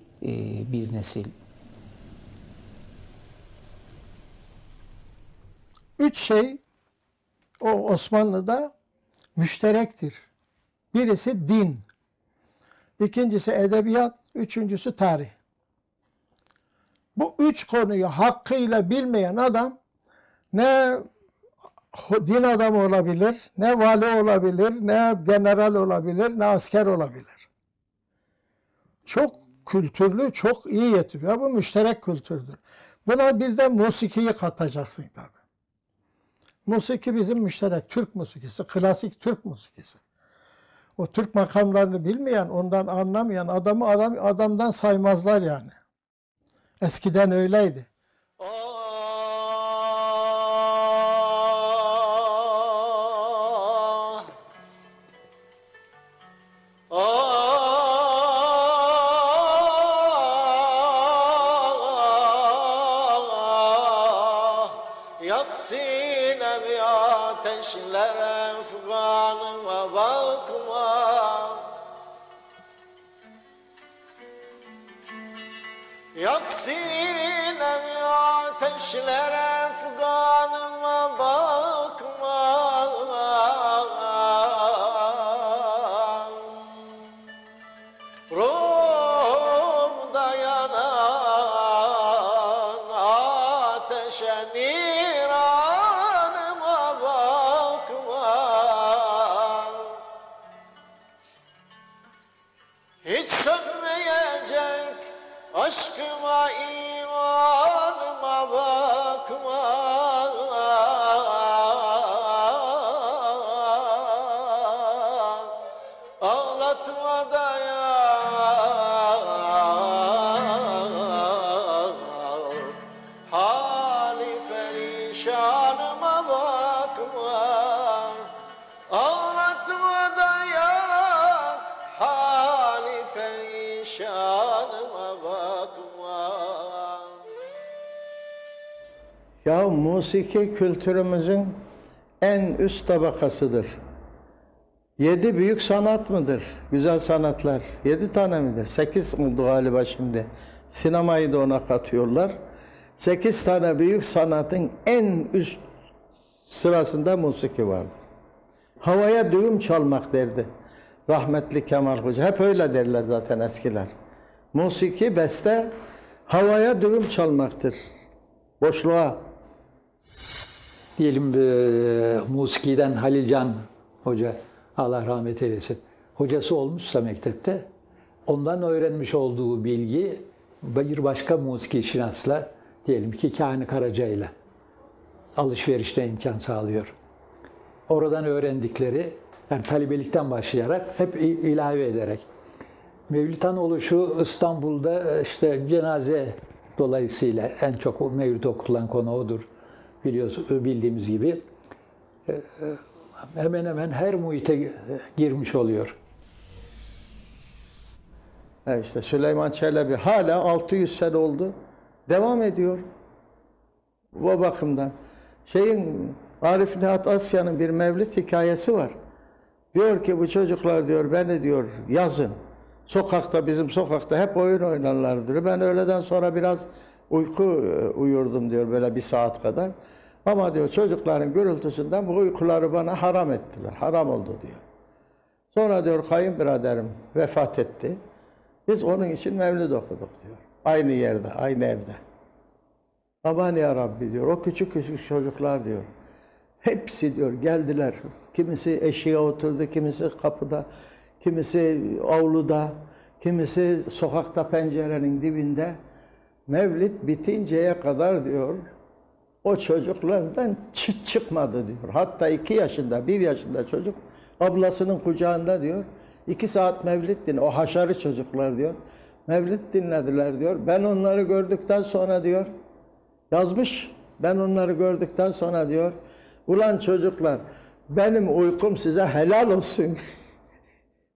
bir nesil. Üç şey o Osmanlı'da müşterektir. Birisi din, ikincisi edebiyat, üçüncüsü tarih. Bu üç konuyu hakkıyla bilmeyen adam ne din adamı olabilir, ne vali olabilir, ne general olabilir, ne asker olabilir. Çok kültürlü, çok iyi yetişiyor. Bu müşterek kültürdür. Buna bir de musikiyi katacaksın tabi. Musiki bizim müşterek Türk musikisi, klasik Türk musikisi. O Türk makamlarını bilmeyen, ondan anlamayan adamı adam, adamdan saymazlar yani. Eskiden öyleydi. Yak Yak sinemi ateşler efganıma musiki kültürümüzün en üst tabakasıdır. Yedi büyük sanat mıdır? Güzel sanatlar. Yedi tane midir? Sekiz oldu galiba şimdi. Sinemayı da ona katıyorlar. Sekiz tane büyük sanatın en üst sırasında musiki vardır. Havaya düğüm çalmak derdi. Rahmetli Kemal Hoca. Hep öyle derler zaten eskiler. Musiki, beste havaya düğüm çalmaktır. Boşluğa. Diyelim e, musikiden Halil Can Hoca, Allah rahmet eylesin, hocası olmuşsa mektepte, ondan öğrenmiş olduğu bilgi bir başka musiki şinasla, diyelim ki Kani Karaca ile alışverişte imkan sağlıyor. Oradan öğrendikleri, yani talebelikten başlayarak hep ilave ederek. Mevlüt'ün oluşu İstanbul'da e, işte cenaze dolayısıyla en çok Mevlüt okutulan konu odur. Biliyoruz, bildiğimiz gibi. E, e, Hemen hemen her muhite e, girmiş oluyor. E işte Süleyman Çelebi hala 600 sene oldu. Devam ediyor. O bakımdan. Şeyin Arif Nihat Asya'nın bir mevlid hikayesi var. Diyor ki bu çocuklar diyor beni diyor yazın. Sokakta bizim sokakta hep oyun oynarlar diyor. Ben öğleden sonra biraz uyku e, uyurdum diyor böyle bir saat kadar. Ama diyor çocukların gürültüsünden bu uykuları bana haram ettiler. Haram oldu diyor. Sonra diyor kayınbiraderim vefat etti. Biz onun için mevlid okuduk diyor. Aynı yerde, aynı evde. Aman ya Rabbi diyor. O küçük küçük çocuklar diyor. Hepsi diyor geldiler. Kimisi eşiğe oturdu, kimisi kapıda, kimisi avluda, kimisi sokakta pencerenin dibinde. Mevlid bitinceye kadar diyor o çocuklardan çıt çıkmadı diyor. Hatta iki yaşında, bir yaşında çocuk ablasının kucağında diyor. iki saat mevlid din, o haşarı çocuklar diyor. Mevlid dinlediler diyor. Ben onları gördükten sonra diyor, yazmış. Ben onları gördükten sonra diyor, ulan çocuklar benim uykum size helal olsun.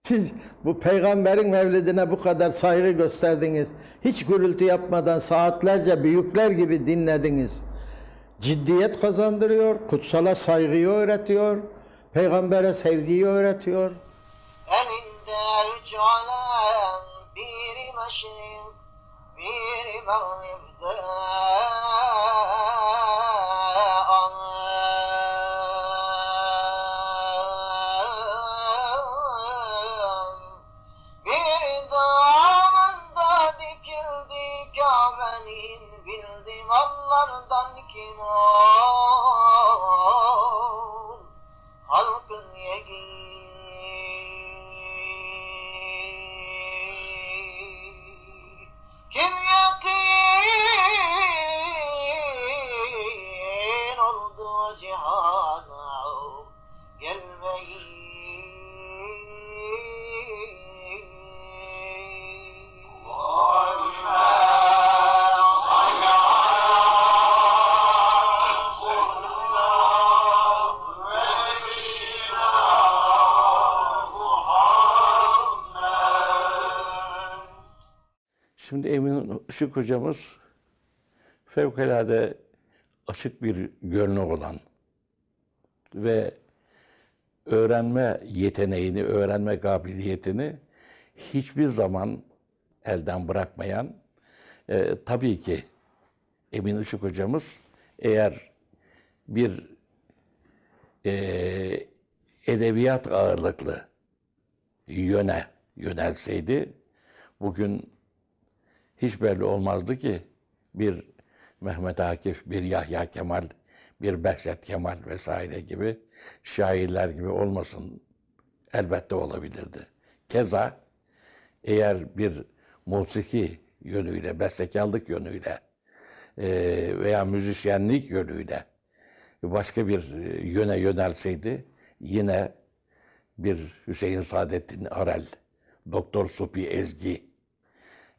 Siz bu peygamberin mevlidine bu kadar saygı gösterdiniz. Hiç gürültü yapmadan saatlerce büyükler gibi dinlediniz. Ciddiyet kazandırıyor, kutsala saygıyı öğretiyor, peygambere sevgiyi öğretiyor. Biri meşrik, biri mağribde Şimdi Emin Işık hocamız fevkalade açık bir gönlü olan ve öğrenme yeteneğini, öğrenme kabiliyetini hiçbir zaman elden bırakmayan, e, tabii ki Emin Işık hocamız eğer bir e, edebiyat ağırlıklı yöne yönelseydi bugün hiç belli olmazdı ki bir Mehmet Akif, bir Yahya Kemal, bir Behzat Kemal vesaire gibi şairler gibi olmasın elbette olabilirdi. Keza eğer bir musiki yönüyle, bestekarlık yönüyle e, veya müzisyenlik yönüyle başka bir e, yöne yönelseydi yine bir Hüseyin Saadettin Arel, Doktor Supi Ezgi,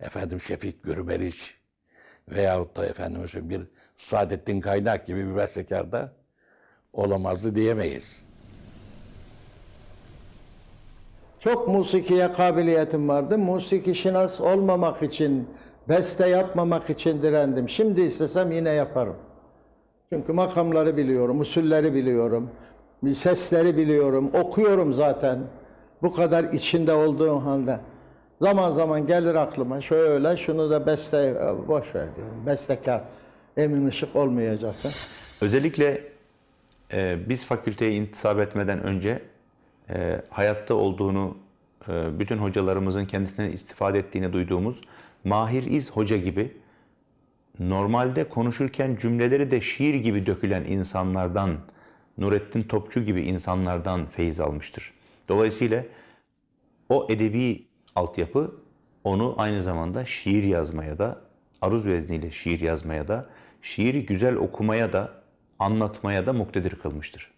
efendim Şefik Gürmeriç veyahut da efendim bir Saadettin Kaynak gibi bir bestekarda olamazdı diyemeyiz. Çok musikiye kabiliyetim vardı. Musiki şinas olmamak için, beste yapmamak için direndim. Şimdi istesem yine yaparım. Çünkü makamları biliyorum, usulleri biliyorum, sesleri biliyorum, okuyorum zaten. Bu kadar içinde olduğum halde. Zaman zaman gelir aklıma şöyle şunu da beste boş ver diyorum. Bestekar. Emin Işık olmayacaksın. Özellikle e, biz fakülteye intisap etmeden önce e, hayatta olduğunu, e, bütün hocalarımızın kendisinden istifade ettiğini duyduğumuz Mahir İz Hoca gibi normalde konuşurken cümleleri de şiir gibi dökülen insanlardan, Nurettin Topçu gibi insanlardan feyiz almıştır. Dolayısıyla o edebi altyapı onu aynı zamanda şiir yazmaya da, aruz vezniyle şiir yazmaya da, şiiri güzel okumaya da, anlatmaya da muktedir kılmıştır.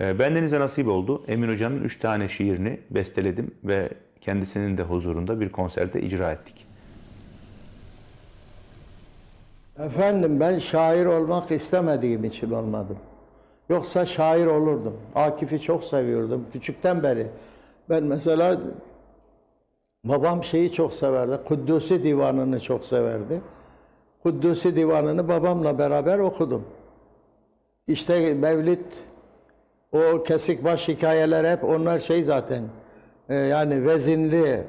Ee, Bendenize nasip oldu. Emin Hoca'nın üç tane şiirini besteledim ve kendisinin de huzurunda bir konserde icra ettik. Efendim ben şair olmak istemediğim için olmadım. Yoksa şair olurdum. Akif'i çok seviyordum küçükten beri. Ben mesela babam şeyi çok severdi. Kudüs'ü divanını çok severdi. Kudüs'ü divanını babamla beraber okudum. İşte Mevlid, o kesik baş hikayeler hep onlar şey zaten. e, yani vezinli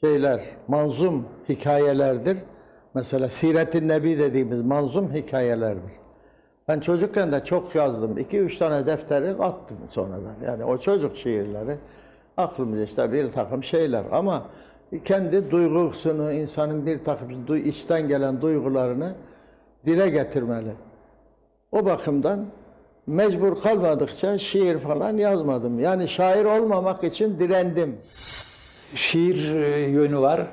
şeyler, manzum hikayelerdir. Mesela Siret-i Nebi dediğimiz manzum hikayelerdir. Ben çocukken de çok yazdım. İki üç tane defteri attım sonradan. Yani o çocuk şiirleri aklımda işte bir takım şeyler ama kendi duygusunu, insanın bir takım içten gelen duygularını dile getirmeli. O bakımdan mecbur kalmadıkça şiir falan yazmadım. Yani şair olmamak için direndim. şiir e, yönü var.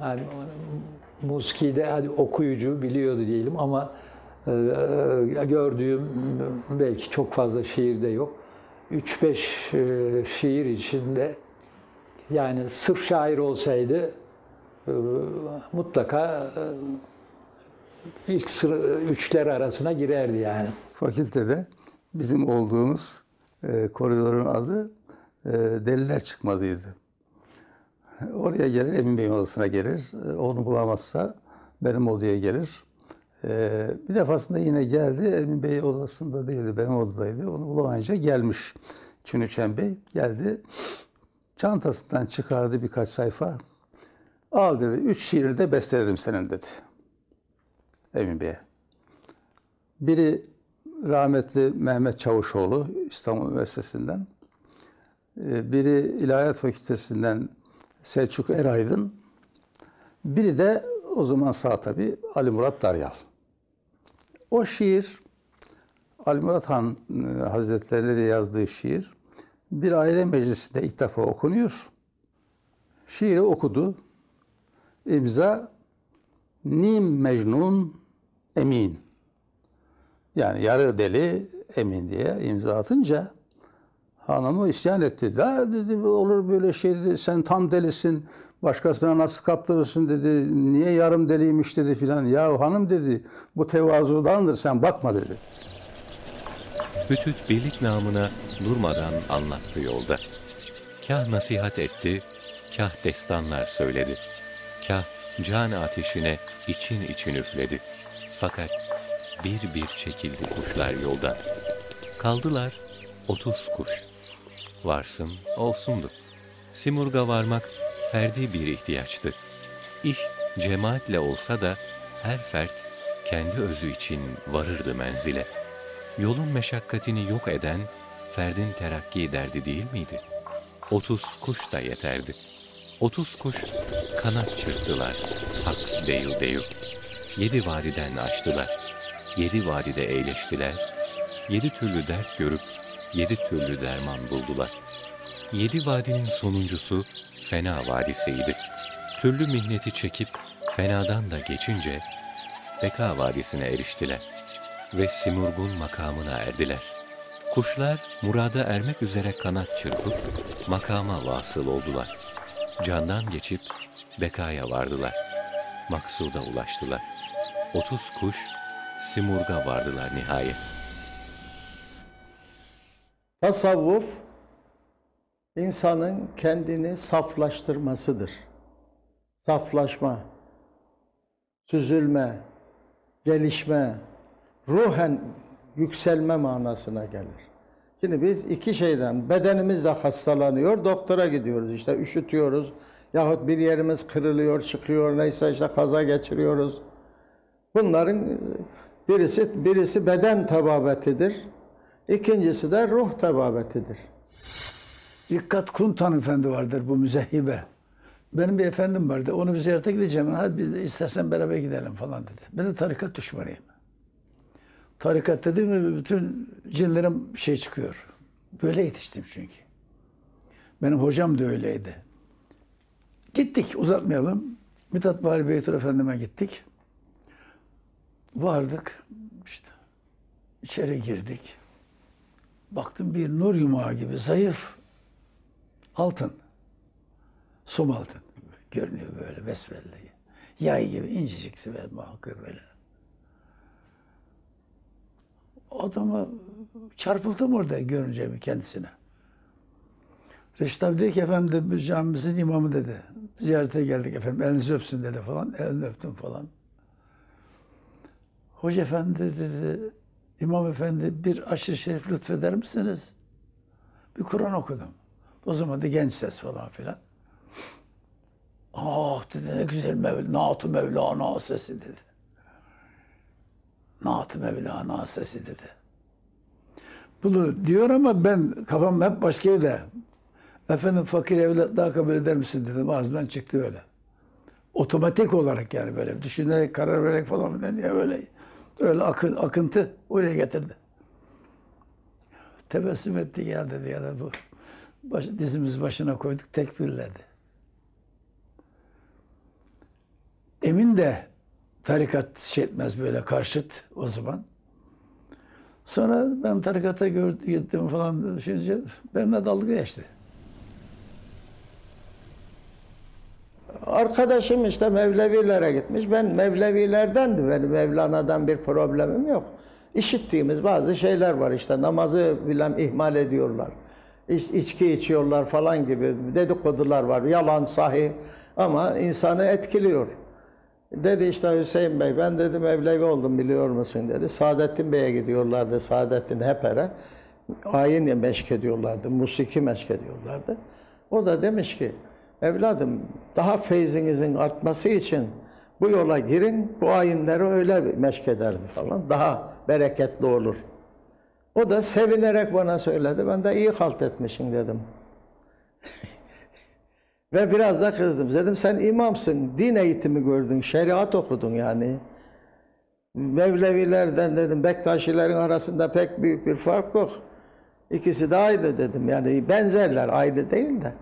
Hani muskide hadi okuyucu biliyordu diyelim ama e, e, gördüğüm belki çok fazla şiirde yok. 3-5 e, şiir içinde yani sırf şair olsaydı e, mutlaka e, ilk sıra, üçler arasına girerdi yani. fakültede bizim olduğumuz e, koridorun adı e, Deliler Çıkmazı'ydı. Oraya gelir, Emin Bey'in odasına gelir. Onu bulamazsa benim odaya gelir. E, bir defasında yine geldi, Emin Bey odasında değildi, benim odadaydı. Onu bulamayınca gelmiş. Çünüçen Bey geldi. Çantasından çıkardı birkaç sayfa. Al dedi, üç şiiri de bestelerim senin dedi. Emin Bey'e. Biri rahmetli Mehmet Çavuşoğlu İstanbul Üniversitesi'nden. Ee, Biri İlahiyat Fakültesinden Selçuk Eraydın. Biri de o zaman sağ tabi Ali Murat Daryal. O şiir Ali Murat Han e, Hazretleri'yle yazdığı şiir bir aile meclisinde ilk defa okunuyor. Şiiri okudu. İmza Nim Mecnun Emin. Yani yarı deli emin diye imza atınca hanımı isyan etti. Da dedi olur böyle şey dedi. Sen tam delisin. Başkasına nasıl kaptırırsın dedi. Niye yarım deliymiş dedi filan. Ya hanım dedi bu tevazudandır sen bakma dedi. Bütüt birlik namına durmadan anlattı yolda. Kah nasihat etti, kah destanlar söyledi. Kah can ateşine için için üfledi. Fakat bir bir çekildi kuşlar yolda. Kaldılar otuz kuş. Varsın olsundu. Simurga varmak ferdi bir ihtiyaçtı. İş cemaatle olsa da her fert kendi özü için varırdı menzile. Yolun meşakkatini yok eden ferdin terakki derdi değil miydi? Otuz kuş da yeterdi. Otuz kuş kanat çırptılar, hak deyil deyil. Yedi vadiden açtılar, yedi vadide eğleştiler. Yedi türlü dert görüp yedi türlü derman buldular. Yedi vadinin sonuncusu Fena Vadisi'ydi. Türlü mihneti çekip fenadan da geçince Beka Vadisi'ne eriştiler ve Simurg'un makamına erdiler. Kuşlar murada ermek üzere kanat çırpıp makama vasıl oldular. Candan geçip bekaya vardılar. Maksuda ulaştılar. Otuz kuş Simurg'a vardılar nihayet. Tasavvuf insanın kendini saflaştırmasıdır. Saflaşma, süzülme, gelişme, ruhen yükselme manasına gelir. Şimdi biz iki şeyden, bedenimiz de hastalanıyor, doktora gidiyoruz işte üşütüyoruz yahut bir yerimiz kırılıyor, çıkıyor, neyse işte kaza geçiriyoruz. Bunların birisi birisi beden tababetidir. İkincisi de ruh tababetidir. Dikkat Kuntan Efendi vardır bu müzehhibe. Benim bir efendim vardı. Onu bir ziyarete gideceğim. Hadi biz de istersen beraber gidelim falan dedi. Ben de tarikat düşmanıyım. Tarikat dedi mi bütün cinlerim şey çıkıyor. Böyle yetiştim çünkü. Benim hocam da öyleydi. Gittik uzatmayalım. Mithat Bahri Beytur Efendim'e gittik. Vardık işte içeri girdik. Baktım bir nur yumağı gibi zayıf altın. Som altın görünüyor böyle besbelli. Yay gibi incecik ve bakıyor böyle. Adama çarpıldım orada görünce bir kendisine. Reşit abi dedi ki efendim dedi, biz camimizin imamı dedi. Ziyarete geldik efendim elinizi öpsün dedi falan. Elini öptüm falan. Hoca efendi dedi, imam efendi bir aşırı şerif lütfeder misiniz? Bir Kur'an okudum. O zaman da genç ses falan filan. Ah dedi ne güzel Mevla, Naat-ı Mevlana sesi dedi. Naat-ı Mevlana sesi dedi. Bunu diyor ama ben kafam hep başka yerde. Efendim fakir evlatlığa kabul eder misin dedim. Ağzımdan çıktı öyle. Otomatik olarak yani böyle düşünerek karar vererek falan diye öyle öyle akın, akıntı oraya getirdi. Tebessüm etti geldi dedi ya da bu baş, dizimiz başına koyduk tekbirledi. Emin de tarikat şey etmez böyle karşıt o zaman. Sonra ben tarikata gittim falan düşününce benimle dalga geçti. Arkadaşım işte Mevlevilere gitmiş. Ben Mevlevilerdendi. Benim Mevlana'dan bir problemim yok. İşittiğimiz bazı şeyler var işte. Namazı bilen ihmal ediyorlar. İç, içki içiyorlar falan gibi dedikodular var. Yalan, sahi ama insanı etkiliyor. Dedi işte Hüseyin Bey, ben dedi Mevlevi oldum biliyor musun dedi. Saadettin Bey'e gidiyorlardı, Saadettin Heper'e. Ayin meşk ediyorlardı, musiki meşk ediyorlardı. O da demiş ki, evladım daha feyzinizin artması için bu yola girin, bu ayinleri öyle meşk ederim falan. Daha bereketli olur. O da sevinerek bana söyledi. Ben de iyi halt etmişim dedim. Ve biraz da kızdım. Dedim sen imamsın, din eğitimi gördün, şeriat okudun yani. Mevlevilerden dedim, Bektaşilerin arasında pek büyük bir fark yok. İkisi de aynı dedim. Yani benzerler, aynı değil de.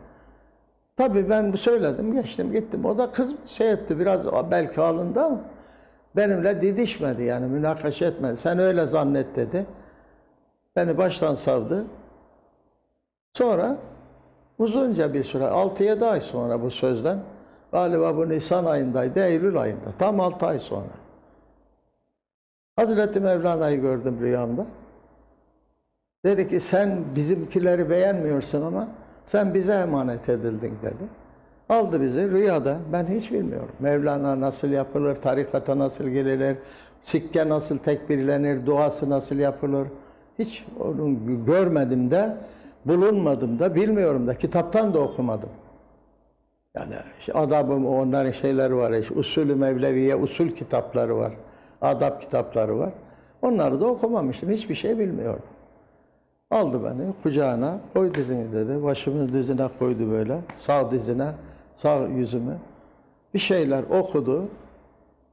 Tabii ben bu söyledim, geçtim, gittim. O da kız şey etti, biraz belki alındı ama benimle didişmedi yani, münakaşa etmedi. Sen öyle zannet dedi. Beni baştan savdı. Sonra uzunca bir süre, 6-7 ay sonra bu sözden, galiba bu Nisan ayındaydı, Eylül ayında, tam 6 ay sonra. Hazreti Mevlana'yı gördüm rüyamda. Dedi ki sen bizimkileri beğenmiyorsun ama sen bize emanet edildin dedi. Aldı bizi rüyada. Ben hiç bilmiyorum. Mevlana nasıl yapılır, tarikata nasıl girilir, sikke nasıl tekbirlenir, duası nasıl yapılır. Hiç onu görmedim de, bulunmadım da, bilmiyorum da, kitaptan da okumadım. Yani işte adabım onların şeyleri var. Işte, usulü Mevleviye usul kitapları var. Adab kitapları var. Onları da okumamıştım. Hiçbir şey bilmiyordum. Aldı beni kucağına, koy dizini dedi. Başımı dizine koydu böyle. Sağ dizine, sağ yüzümü. Bir şeyler okudu.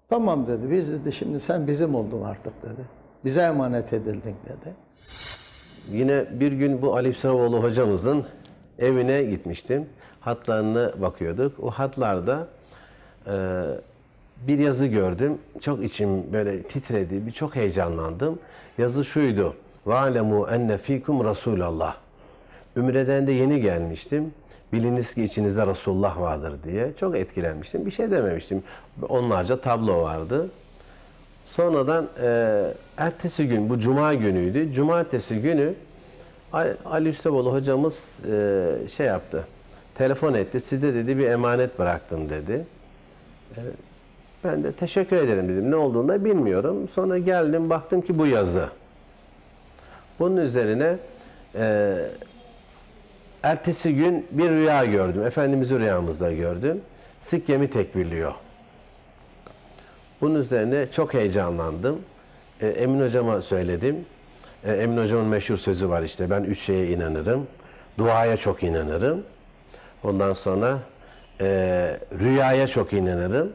Tamam dedi. Biz dedi şimdi sen bizim oldun artık dedi. Bize emanet edildin dedi. Yine bir gün bu Ali Hüsrevoğlu hocamızın evine gitmiştim. Hatlarına bakıyorduk. O hatlarda e, bir yazı gördüm. Çok içim böyle titredi. Çok heyecanlandım. Yazı şuydu. وَعَلَمُوا enne fikum Resulallah. Ümreden de yeni gelmiştim. Biliniz ki içinizde Resulullah vardır diye. Çok etkilenmiştim. Bir şey dememiştim. Onlarca tablo vardı. Sonradan e, ertesi gün, bu cuma günüydü. Cumartesi günü Ali Üsteboğlu hocamız e, şey yaptı. Telefon etti. Size dedi bir emanet bıraktım dedi. E, ben de teşekkür ederim dedim. Ne olduğunu da bilmiyorum. Sonra geldim baktım ki bu yazı. Bunun üzerine e, ertesi gün bir rüya gördüm. Efendimiz'i rüyamızda gördüm. Sikkemi tekbirliyor. Bunun üzerine çok heyecanlandım. E, Emin hocama söyledim. E, Emin hocamın meşhur sözü var işte ben üç şeye inanırım. Duaya çok inanırım. Ondan sonra e, rüyaya çok inanırım.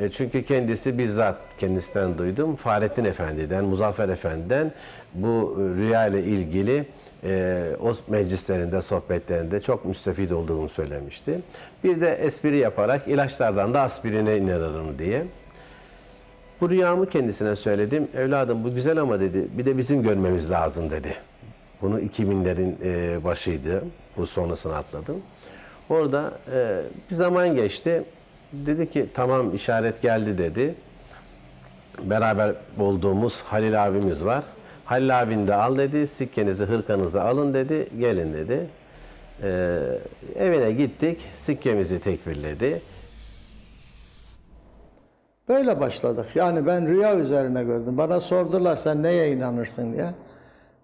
E, çünkü kendisi bizzat kendisinden duydum. Fahrettin Efendi'den, Muzaffer Efendi'den bu e, rüya ile ilgili e, o meclislerinde, sohbetlerinde çok müstefid olduğunu söylemişti. Bir de espri yaparak ilaçlardan da aspirine inanırım diye. Bu rüyamı kendisine söyledim. Evladım bu güzel ama dedi bir de bizim görmemiz lazım dedi. Bunu 2000'lerin e, başıydı. Bu sonrasını atladım. Orada bir zaman geçti. Dedi ki tamam işaret geldi dedi. Beraber olduğumuz Halil abimiz var. Halil abini de al dedi. Sikkenizi, hırkanızı alın dedi. Gelin dedi. E, evine gittik. Sikkemizi tekbirledi. Böyle başladık. Yani ben rüya üzerine gördüm. Bana sordular sen neye inanırsın diye.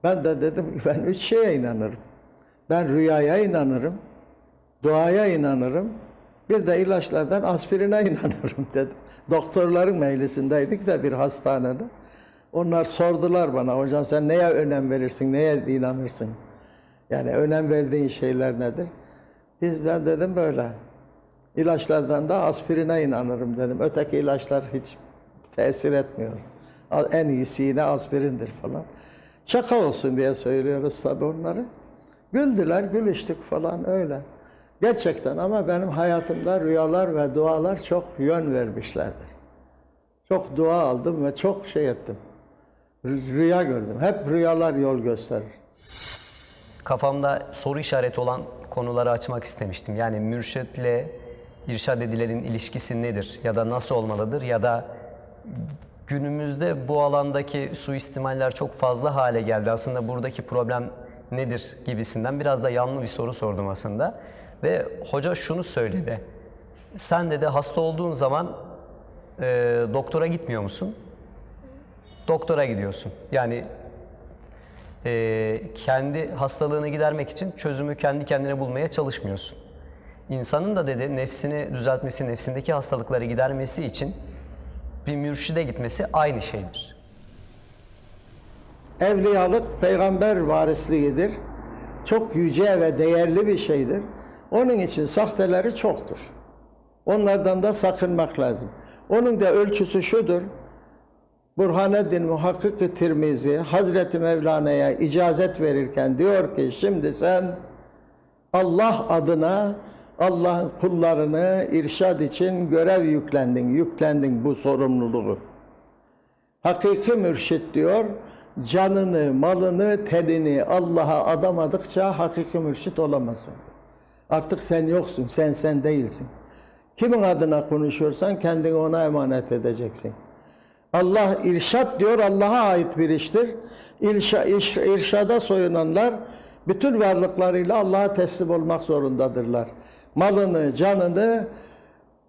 Ben de dedim ki ben üç şeye inanırım. Ben rüyaya inanırım. Duaya inanırım. Bir de ilaçlardan aspirine inanırım dedim. Doktorların meclisindeydik de bir hastanede. Onlar sordular bana hocam sen neye önem verirsin, neye inanırsın? Yani önem verdiğin şeyler nedir? Biz ben dedim böyle. İlaçlardan da aspirine inanırım dedim. Öteki ilaçlar hiç tesir etmiyor. En iyisi yine aspirindir falan. Şaka olsun diye söylüyoruz tabii onları. Güldüler, gülüştük falan öyle. Gerçekten ama benim hayatımda rüyalar ve dualar çok yön vermişlerdir. Çok dua aldım ve çok şey ettim. Rüya gördüm. Hep rüyalar yol gösterir. Kafamda soru işareti olan konuları açmak istemiştim. Yani mürşitle irşad edilerin ilişkisi nedir? Ya da nasıl olmalıdır? Ya da günümüzde bu alandaki suistimaller çok fazla hale geldi. Aslında buradaki problem nedir gibisinden biraz da yanlı bir soru sordum aslında. Ve hoca şunu söyledi. Sen de hasta olduğun zaman e, doktora gitmiyor musun? Doktora gidiyorsun. Yani e, kendi hastalığını gidermek için çözümü kendi kendine bulmaya çalışmıyorsun. İnsanın da dedi nefsini düzeltmesi, nefsindeki hastalıkları gidermesi için bir mürşide gitmesi aynı şeydir. Evliyalık peygamber varisliğidir. Çok yüce ve değerli bir şeydir. Onun için sahteleri çoktur. Onlardan da sakınmak lazım. Onun da ölçüsü şudur. Burhaneddin Muhakkik-i Tirmizi Hazreti Mevlana'ya icazet verirken diyor ki şimdi sen Allah adına Allah'ın kullarını irşad için görev yüklendin, yüklendin bu sorumluluğu. Hakiki mürşit diyor, canını, malını, tenini Allah'a adamadıkça hakiki mürşit olamazsın. Artık sen yoksun, sen sen değilsin. Kimin adına konuşuyorsan kendini ona emanet edeceksin. Allah irşat diyor, Allah'a ait bir iştir. İrşa, iş, irşada soyunanlar bütün varlıklarıyla Allah'a teslim olmak zorundadırlar. Malını, canını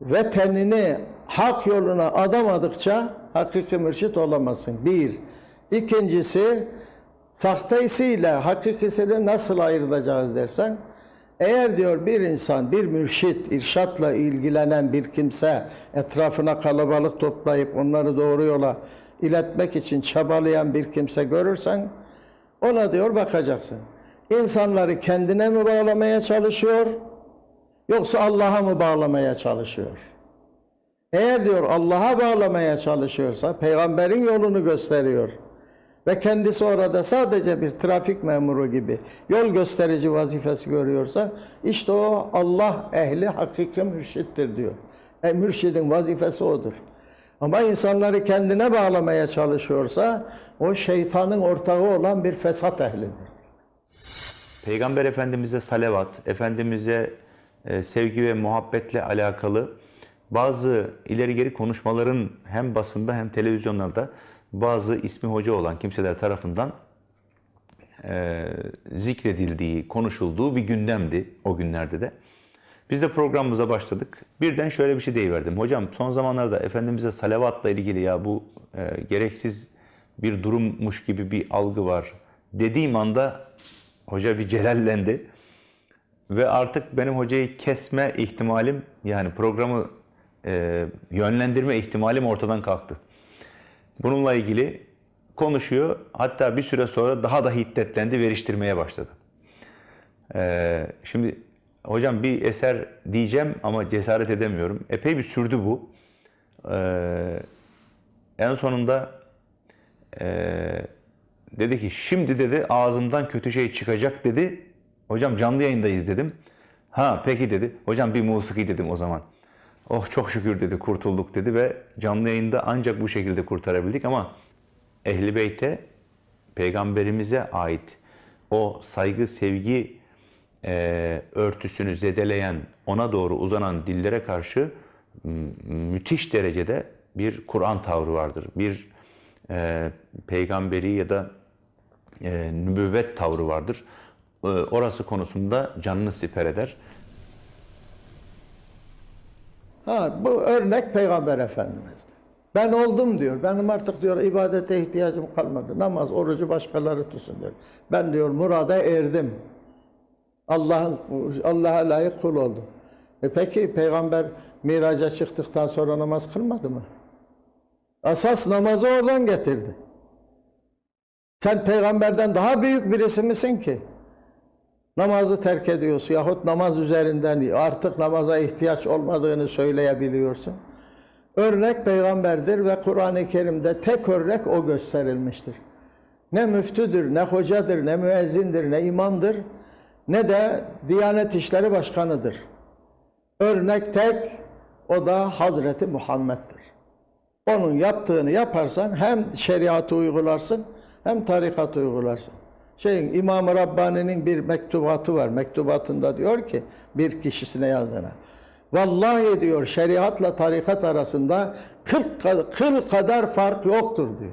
ve tenini hak yoluna adamadıkça hakiki mürşit olamazsın. Bir. İkincisi, sahtesiyle hakikisini nasıl ayıracağız dersen, eğer diyor bir insan, bir mürşit, irşatla ilgilenen bir kimse etrafına kalabalık toplayıp onları doğru yola iletmek için çabalayan bir kimse görürsen ona diyor bakacaksın. İnsanları kendine mi bağlamaya çalışıyor yoksa Allah'a mı bağlamaya çalışıyor? Eğer diyor Allah'a bağlamaya çalışıyorsa peygamberin yolunu gösteriyor ve kendisi orada sadece bir trafik memuru gibi yol gösterici vazifesi görüyorsa işte o Allah ehli hakiki mürşittir diyor. E, mürşidin vazifesi odur. Ama insanları kendine bağlamaya çalışıyorsa o şeytanın ortağı olan bir fesat ehlidir. Peygamber Efendimiz'e salavat, Efendimiz'e e, sevgi ve muhabbetle alakalı bazı ileri geri konuşmaların hem basında hem televizyonlarda bazı ismi hoca olan kimseler tarafından e, zikredildiği, konuşulduğu bir gündemdi o günlerde de. Biz de programımıza başladık. Birden şöyle bir şey deyiverdim. Hocam son zamanlarda Efendimiz'e salavatla ilgili ya bu e, gereksiz bir durummuş gibi bir algı var. Dediğim anda hoca bir celallendi. Ve artık benim hocayı kesme ihtimalim yani programı e, yönlendirme ihtimalim ortadan kalktı. Bununla ilgili konuşuyor. Hatta bir süre sonra daha da hiddetlendi, veriştirmeye başladı. Ee, şimdi hocam bir eser diyeceğim ama cesaret edemiyorum. Epey bir sürdü bu. Ee, en sonunda ee, dedi ki şimdi dedi ağzımdan kötü şey çıkacak dedi. Hocam canlı yayındayız dedim. Ha peki dedi. Hocam bir musiki dedim o zaman. Oh çok şükür dedi kurtulduk dedi ve canlı yayında ancak bu şekilde kurtarabildik ama Ehli Beyt'e peygamberimize ait o saygı sevgi e, örtüsünü zedeleyen ona doğru uzanan dillere karşı müthiş derecede bir Kur'an tavrı vardır. Bir e, peygamberi ya da e, nübüvvet tavrı vardır. E, orası konusunda canını siper eder. Ha, bu örnek Peygamber Efendimiz'de. Ben oldum diyor. Benim artık diyor ibadete ihtiyacım kalmadı. Namaz, orucu başkaları tutsun diyor. Ben diyor murada erdim. Allah'ın Allah'a layık kul oldum. E peki peygamber miraca çıktıktan sonra namaz kılmadı mı? Asas namazı oradan getirdi. Sen peygamberden daha büyük birisi misin ki? Namazı terk ediyorsun yahut namaz üzerinden artık namaza ihtiyaç olmadığını söyleyebiliyorsun. Örnek peygamberdir ve Kur'an-ı Kerim'de tek örnek o gösterilmiştir. Ne müftüdür, ne hocadır, ne müezzindir, ne imamdır, ne de Diyanet İşleri Başkanıdır. Örnek tek, o da Hazreti Muhammed'dir. Onun yaptığını yaparsan hem şeriatı uygularsın hem tarikat uygularsın. Şeyin İmam-ı Rabbani'nin bir mektubatı var. Mektubatında diyor ki bir kişisine yazdığına. Vallahi diyor şeriatla tarikat arasında kıl, kıl kadar fark yoktur diyor.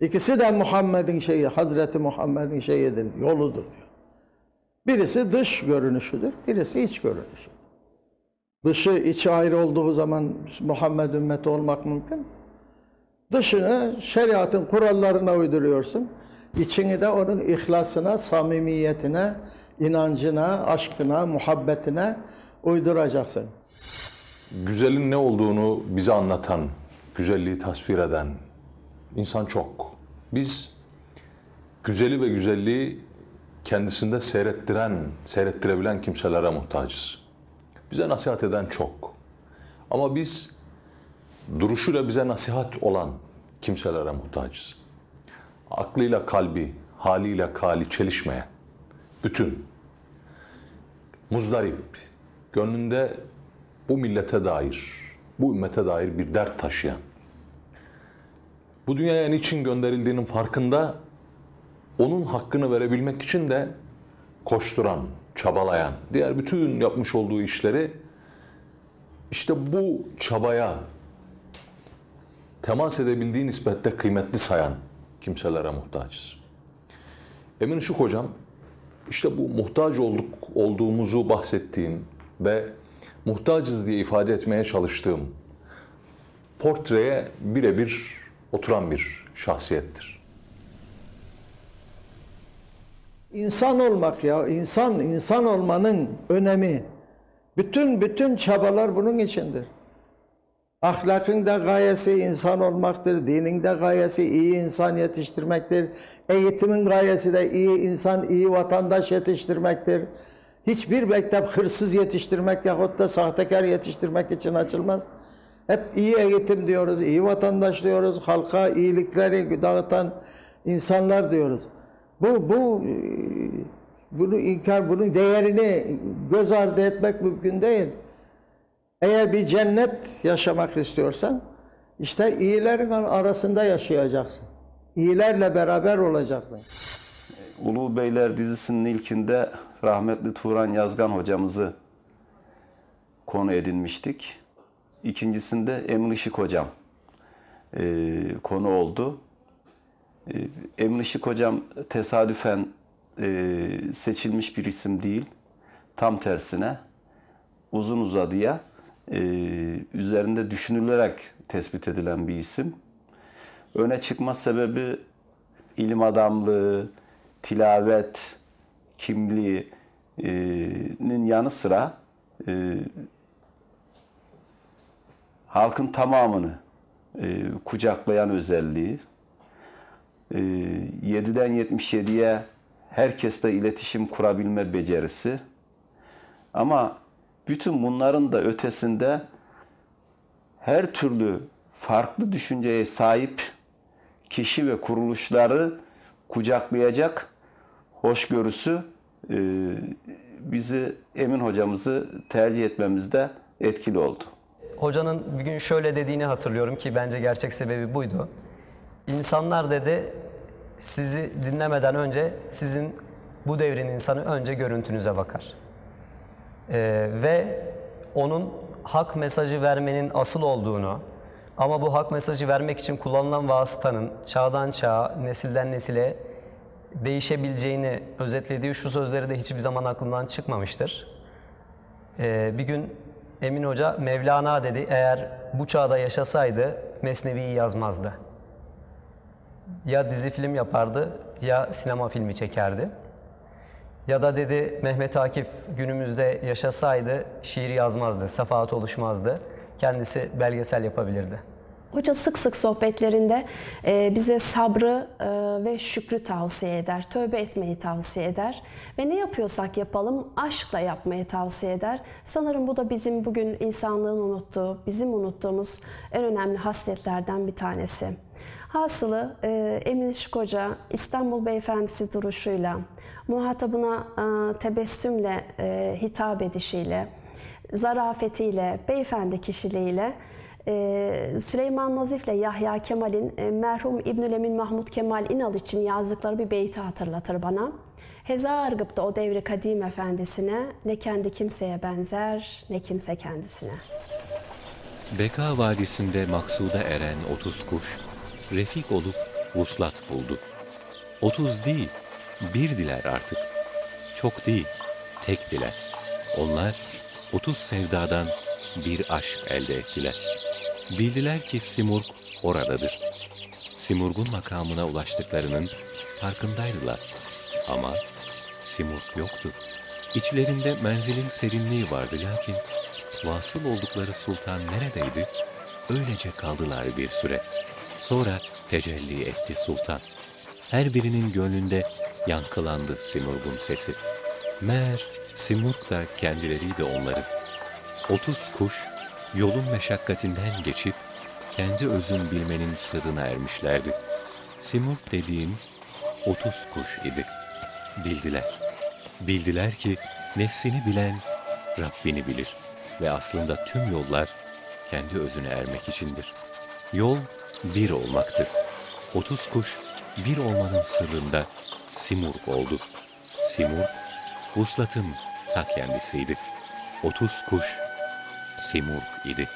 İkisi de Muhammed'in şeyi, Hazreti Muhammed'in şeyidir, yoludur diyor. Birisi dış görünüşüdür, birisi iç görünüşüdür. Dışı içi ayrı olduğu zaman Muhammed ümmeti olmak mümkün mü? Dışını şeriatın kurallarına uyduruyorsun. İçini de onun ihlasına, samimiyetine, inancına, aşkına, muhabbetine uyduracaksın. Güzelin ne olduğunu bize anlatan, güzelliği tasvir eden insan çok. Biz güzeli ve güzelliği kendisinde seyrettiren, seyrettirebilen kimselere muhtacız. Bize nasihat eden çok. Ama biz duruşuyla bize nasihat olan kimselere muhtacız. Aklıyla kalbi, haliyle kali çelişmeyen, bütün, muzdarip, gönlünde bu millete dair, bu ümmete dair bir dert taşıyan, bu dünyaya niçin gönderildiğinin farkında, onun hakkını verebilmek için de koşturan, çabalayan, diğer bütün yapmış olduğu işleri işte bu çabaya temas edebildiği nispette kıymetli sayan kimselere muhtacız. Emin Işık Hocam, işte bu muhtaç olduk, olduğumuzu bahsettiğim ve muhtacız diye ifade etmeye çalıştığım portreye birebir oturan bir şahsiyettir. İnsan olmak ya, insan, insan olmanın önemi. Bütün bütün çabalar bunun içindir. Ahlakın da gayesi insan olmaktır. Dinin de gayesi iyi insan yetiştirmektir. Eğitimin gayesi de iyi insan, iyi vatandaş yetiştirmektir. Hiçbir mektep hırsız yetiştirmek yahut da sahtekar yetiştirmek için açılmaz. Hep iyi eğitim diyoruz, iyi vatandaş diyoruz, halka iyilikleri dağıtan insanlar diyoruz. Bu, bu bunu inkar, bunun değerini göz ardı etmek mümkün değil. Eğer bir cennet yaşamak istiyorsan, işte iyilerin arasında yaşayacaksın. İyilerle beraber olacaksın. Ulu Beyler dizisinin ilkinde rahmetli Turan Yazgan hocamızı konu edinmiştik. İkincisinde Emin Işık hocam e, konu oldu. E, Emin Işık hocam tesadüfen e, seçilmiş bir isim değil. Tam tersine uzun uzadıya e, üzerinde düşünülerek tespit edilen bir isim. Öne çıkma sebebi ilim adamlığı, tilavet, kimliğinin yanı sıra e, halkın tamamını e, kucaklayan özelliği, e, 7'den 77'ye herkesle iletişim kurabilme becerisi. Ama bütün bunların da ötesinde her türlü farklı düşünceye sahip kişi ve kuruluşları kucaklayacak hoşgörüsü e, bizi Emin hocamızı tercih etmemizde etkili oldu. Hocanın bir gün şöyle dediğini hatırlıyorum ki bence gerçek sebebi buydu. İnsanlar dedi sizi dinlemeden önce sizin bu devrin insanı önce görüntünüze bakar. Ee, ve onun hak mesajı vermenin asıl olduğunu ama bu hak mesajı vermek için kullanılan vasıtanın çağdan çağa, nesilden nesile değişebileceğini özetlediği şu sözleri de hiçbir zaman aklından çıkmamıştır. Ee, bir gün Emin Hoca Mevlana dedi eğer bu çağda yaşasaydı Mesnevi'yi yazmazdı. Ya dizi film yapardı ya sinema filmi çekerdi. Ya da dedi Mehmet Akif günümüzde yaşasaydı şiir yazmazdı, safahat oluşmazdı. Kendisi belgesel yapabilirdi. Hoca sık sık sohbetlerinde e, bize sabrı e, ve şükrü tavsiye eder, tövbe etmeyi tavsiye eder ve ne yapıyorsak yapalım aşkla yapmayı tavsiye eder. Sanırım bu da bizim bugün insanlığın unuttuğu, bizim unuttuğumuz en önemli hasletlerden bir tanesi. Hasılı e, Emin Işık Hoca İstanbul Beyefendisi duruşuyla, muhatabına e, tebessümle e, hitap edişiyle, zarafetiyle, beyefendi kişiliğiyle ee, Süleyman Nazif ile Yahya Kemal'in e, merhum İbnül Emin Mahmud Kemal İnal için yazdıkları bir beyti hatırlatır bana. Heza Ergıp'ta o devri kadim efendisine ne kendi kimseye benzer ne kimse kendisine. Beka Vadisi'nde maksuda eren 30 kuş, refik olup vuslat buldu. 30 değil, bir diler artık. Çok değil, tek diler. Onlar 30 sevdadan bir aşk elde ettiler. Bildiler ki Simurg oradadır. Simurg'un makamına ulaştıklarının farkındaydılar. Ama Simurg yoktu. İçlerinde menzilin serinliği vardı lakin vasıl oldukları sultan neredeydi? Öylece kaldılar bir süre. Sonra tecelli etti sultan. Her birinin gönlünde yankılandı Simurg'un sesi. Meğer Simurg da kendileriydi onların. Otuz kuş yolun meşakkatinden geçip kendi özün bilmenin sırrına ermişlerdi. Simurg dediğim otuz kuş idi. Bildiler. Bildiler ki nefsini bilen Rabbini bilir ve aslında tüm yollar kendi özüne ermek içindir. Yol bir olmaktır. Otuz kuş bir olmanın sırrında Simurg oldu. Simurg, vuslatın ta kendisiydi. Otuz kuş Simurg idi.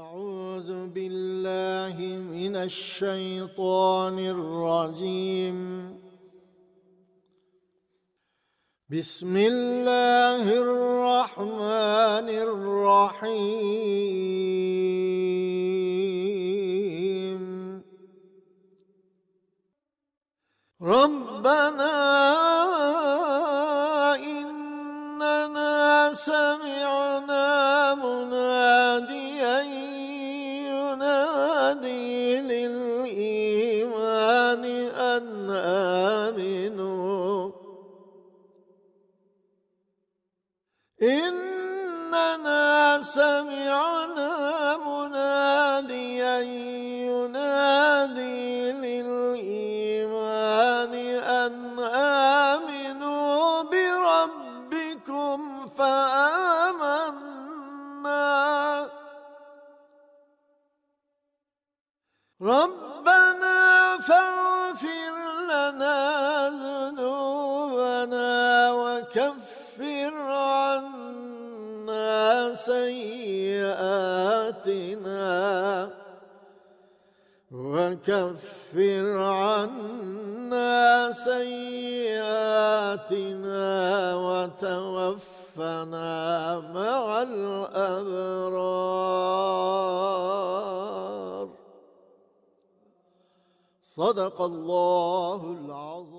أعوذ بالله من الشيطان الرجيم بسم الله الرحمن الرحيم. ربنا إننا سمعنا سيئاتنا وكفر عنا سيئاتنا وتوفنا مع الأبرار. صدق الله العظيم.